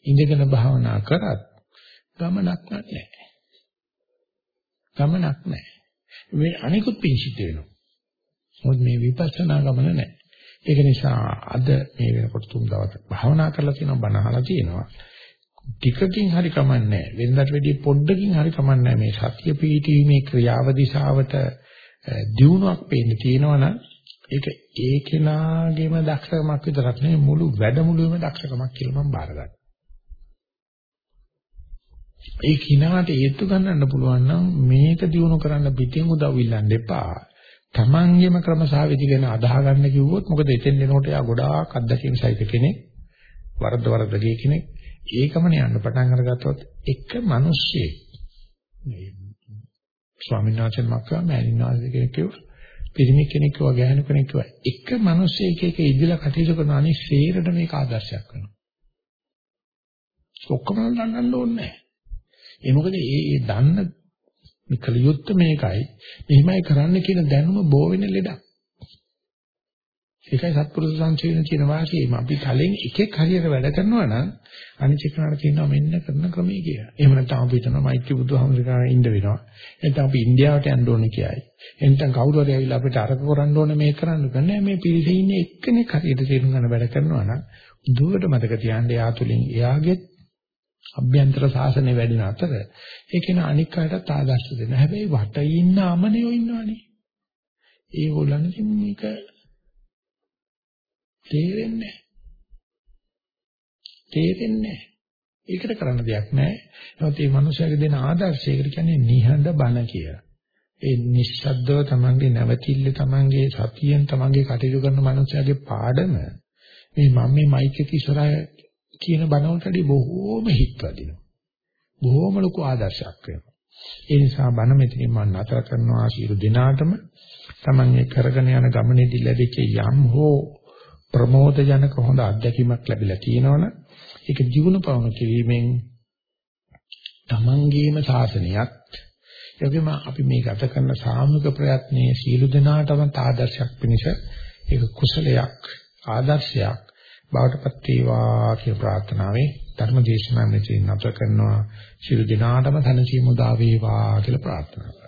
ඉඳගෙන භාවනා කරත් ගමනක් නැහැ. ගමනක් නැහැ. මේ අනිකුත් පිංසිත වෙනවා. මොකද මේ විපස්සනා ගමන නැහැ. ඒක නිසා අද මේ වෙනකොට තුන් දවසක් භාවනා කරලා තියෙනවා බණ අහලා තියෙනවා. ටිකකින් හරි කමන්නේ වෙනදාට වැඩිය පොඩ්ඩකින් හරි කමන්නේ මේ සතිය පිහිටීමේ ක්‍රියාව දිශාවට දියුණුවක් පේන්න තියෙනවනම් ඒක ඒ කෙනාගේම දක්ෂකමක් විතරක් නෙවෙයි මුළු වැඩමුළුවේම දක්ෂකමක් කියලා මම බාරගන්නවා. ඒ කිනාට හේතු ගන්නන්න පුළුවන් නම් මේක දිනු කරන්න පිටින් උදව් ඉල්ලන්න එපා. Tamangeම ක්‍රමසාවිදි ගැන අදාහ ගන්න කිව්වොත් මොකද එතෙන් එනකොට යා ගොඩාක් අත්දැකීම් සහිත කෙනෙක්. වරද්ද වරද්ද ගිය කෙනෙක්. ඒකමනේ යන්න පටන් අරගත්තොත් එක මිනිස්සෙක් මේ ස්වාමීන් වහන්සේ මක්කා මෑණින් වහන්සේ කෙනෙක් කිව්වා පිරිමි කෙනෙක් කිව්වා ගැහණු කෙනෙක් කිව්වා එක මිනිස්සෙක් එක ඉදිලා කටයුතු කරන අනිත් ශේරට මේක ආදර්ශයක් වෙනවා. ඔක්කොම දන්නන්න ඕනේ නැහැ. ඒ මොකද ඒ ඒ දන්න මිකල යුත්ත මේකයි. මෙහිමයි කරන්න කියන දැනුම බෝ වෙන ලෙඩක්. ඒකයි සත්පුරුෂ සංචේතන කියන වාසියම අපි කලින් එකෙක් හරියට වැඩ කරනවා නම් අනිත් එකනට කියනවා මෙන්න කරන ක්‍රමයේ කියලා. එහෙම නැත්නම් අපි හිතනවා මෛත්‍රී බුදුහාමුදුරුවෝ ඉන්න වෙනවා. නැත්නම් අපි ඉන්දියාවට යන්න ඕනේ කියයි. එතන කවුරු හරි ඇවිල්ලා අපිට අරක කරන්න ඕනේ මේක කරන්න බෑ. මේ පිරිසේ ඉන්නේ එක්කෙනෙක් හරියට තේරුම් ගන්න වැඩ කරනවා නම් දුවට මතක තියාගන්න එයා තුලින් එයාගේ අභ්‍යන්තර සාසනය වැඩින අතර ඒකේන අනික් අයටත් ආදර්ශ දෙන්න. හැබැයි වට ඉන්න අමනියෝ ඉන්නවනේ. ඒගොල්ලන් මේක තේරෙන්නේ තේරෙන්නේ ඒකට කරන්න දෙයක් නැහැ. නමුත් මේ මිනිස්යාගේ දෙන ආදර්ශයකට කියන්නේ නිහඬ බණ කියලා. ඒ නිශ්ශබ්දව තමන්ගේ නැවතිල්ල තමන්ගේ සතියෙන් තමන්ගේ කටයුතු කරන මිනිස්යාගේ පාඩම මේ මම මේ මයික් එක ඉස්සරහ කියන බණවලට වඩා බොහෝම හිත් වදිනවා. බොහෝම ලොකු ආදර්ශයක් වෙනවා. ඒ නිසා බණ මෙතනින් මම නතර කරනවා සියලු දිනාටම තමන් මේ කරගෙන යන ගමනේදී ලැබිච්ච යම් හෝ ප්‍රමෝදජනක හොඳ අත්දැකීමක් ලැබිලා තියෙනවනේ. ඒක ජීවුන පවන කිරීමෙන් තමන්ගේම ශාසනයක් යෝගිම අපි මේ ගත කරන සාමූහික ප්‍රයත්නයේ සීල දනාටම ආදර්ශයක් පිණිස ඒක කුසලයක් ආදර්ශයක් බවටපත් වේවා කියන ප්‍රාර්ථනාවෙන් ධර්ම දේශනාව මෙතන නැවත කරනවා. සීල දනාටම ධනසීම උදා වේවා කියලා ප්‍රාර්ථනා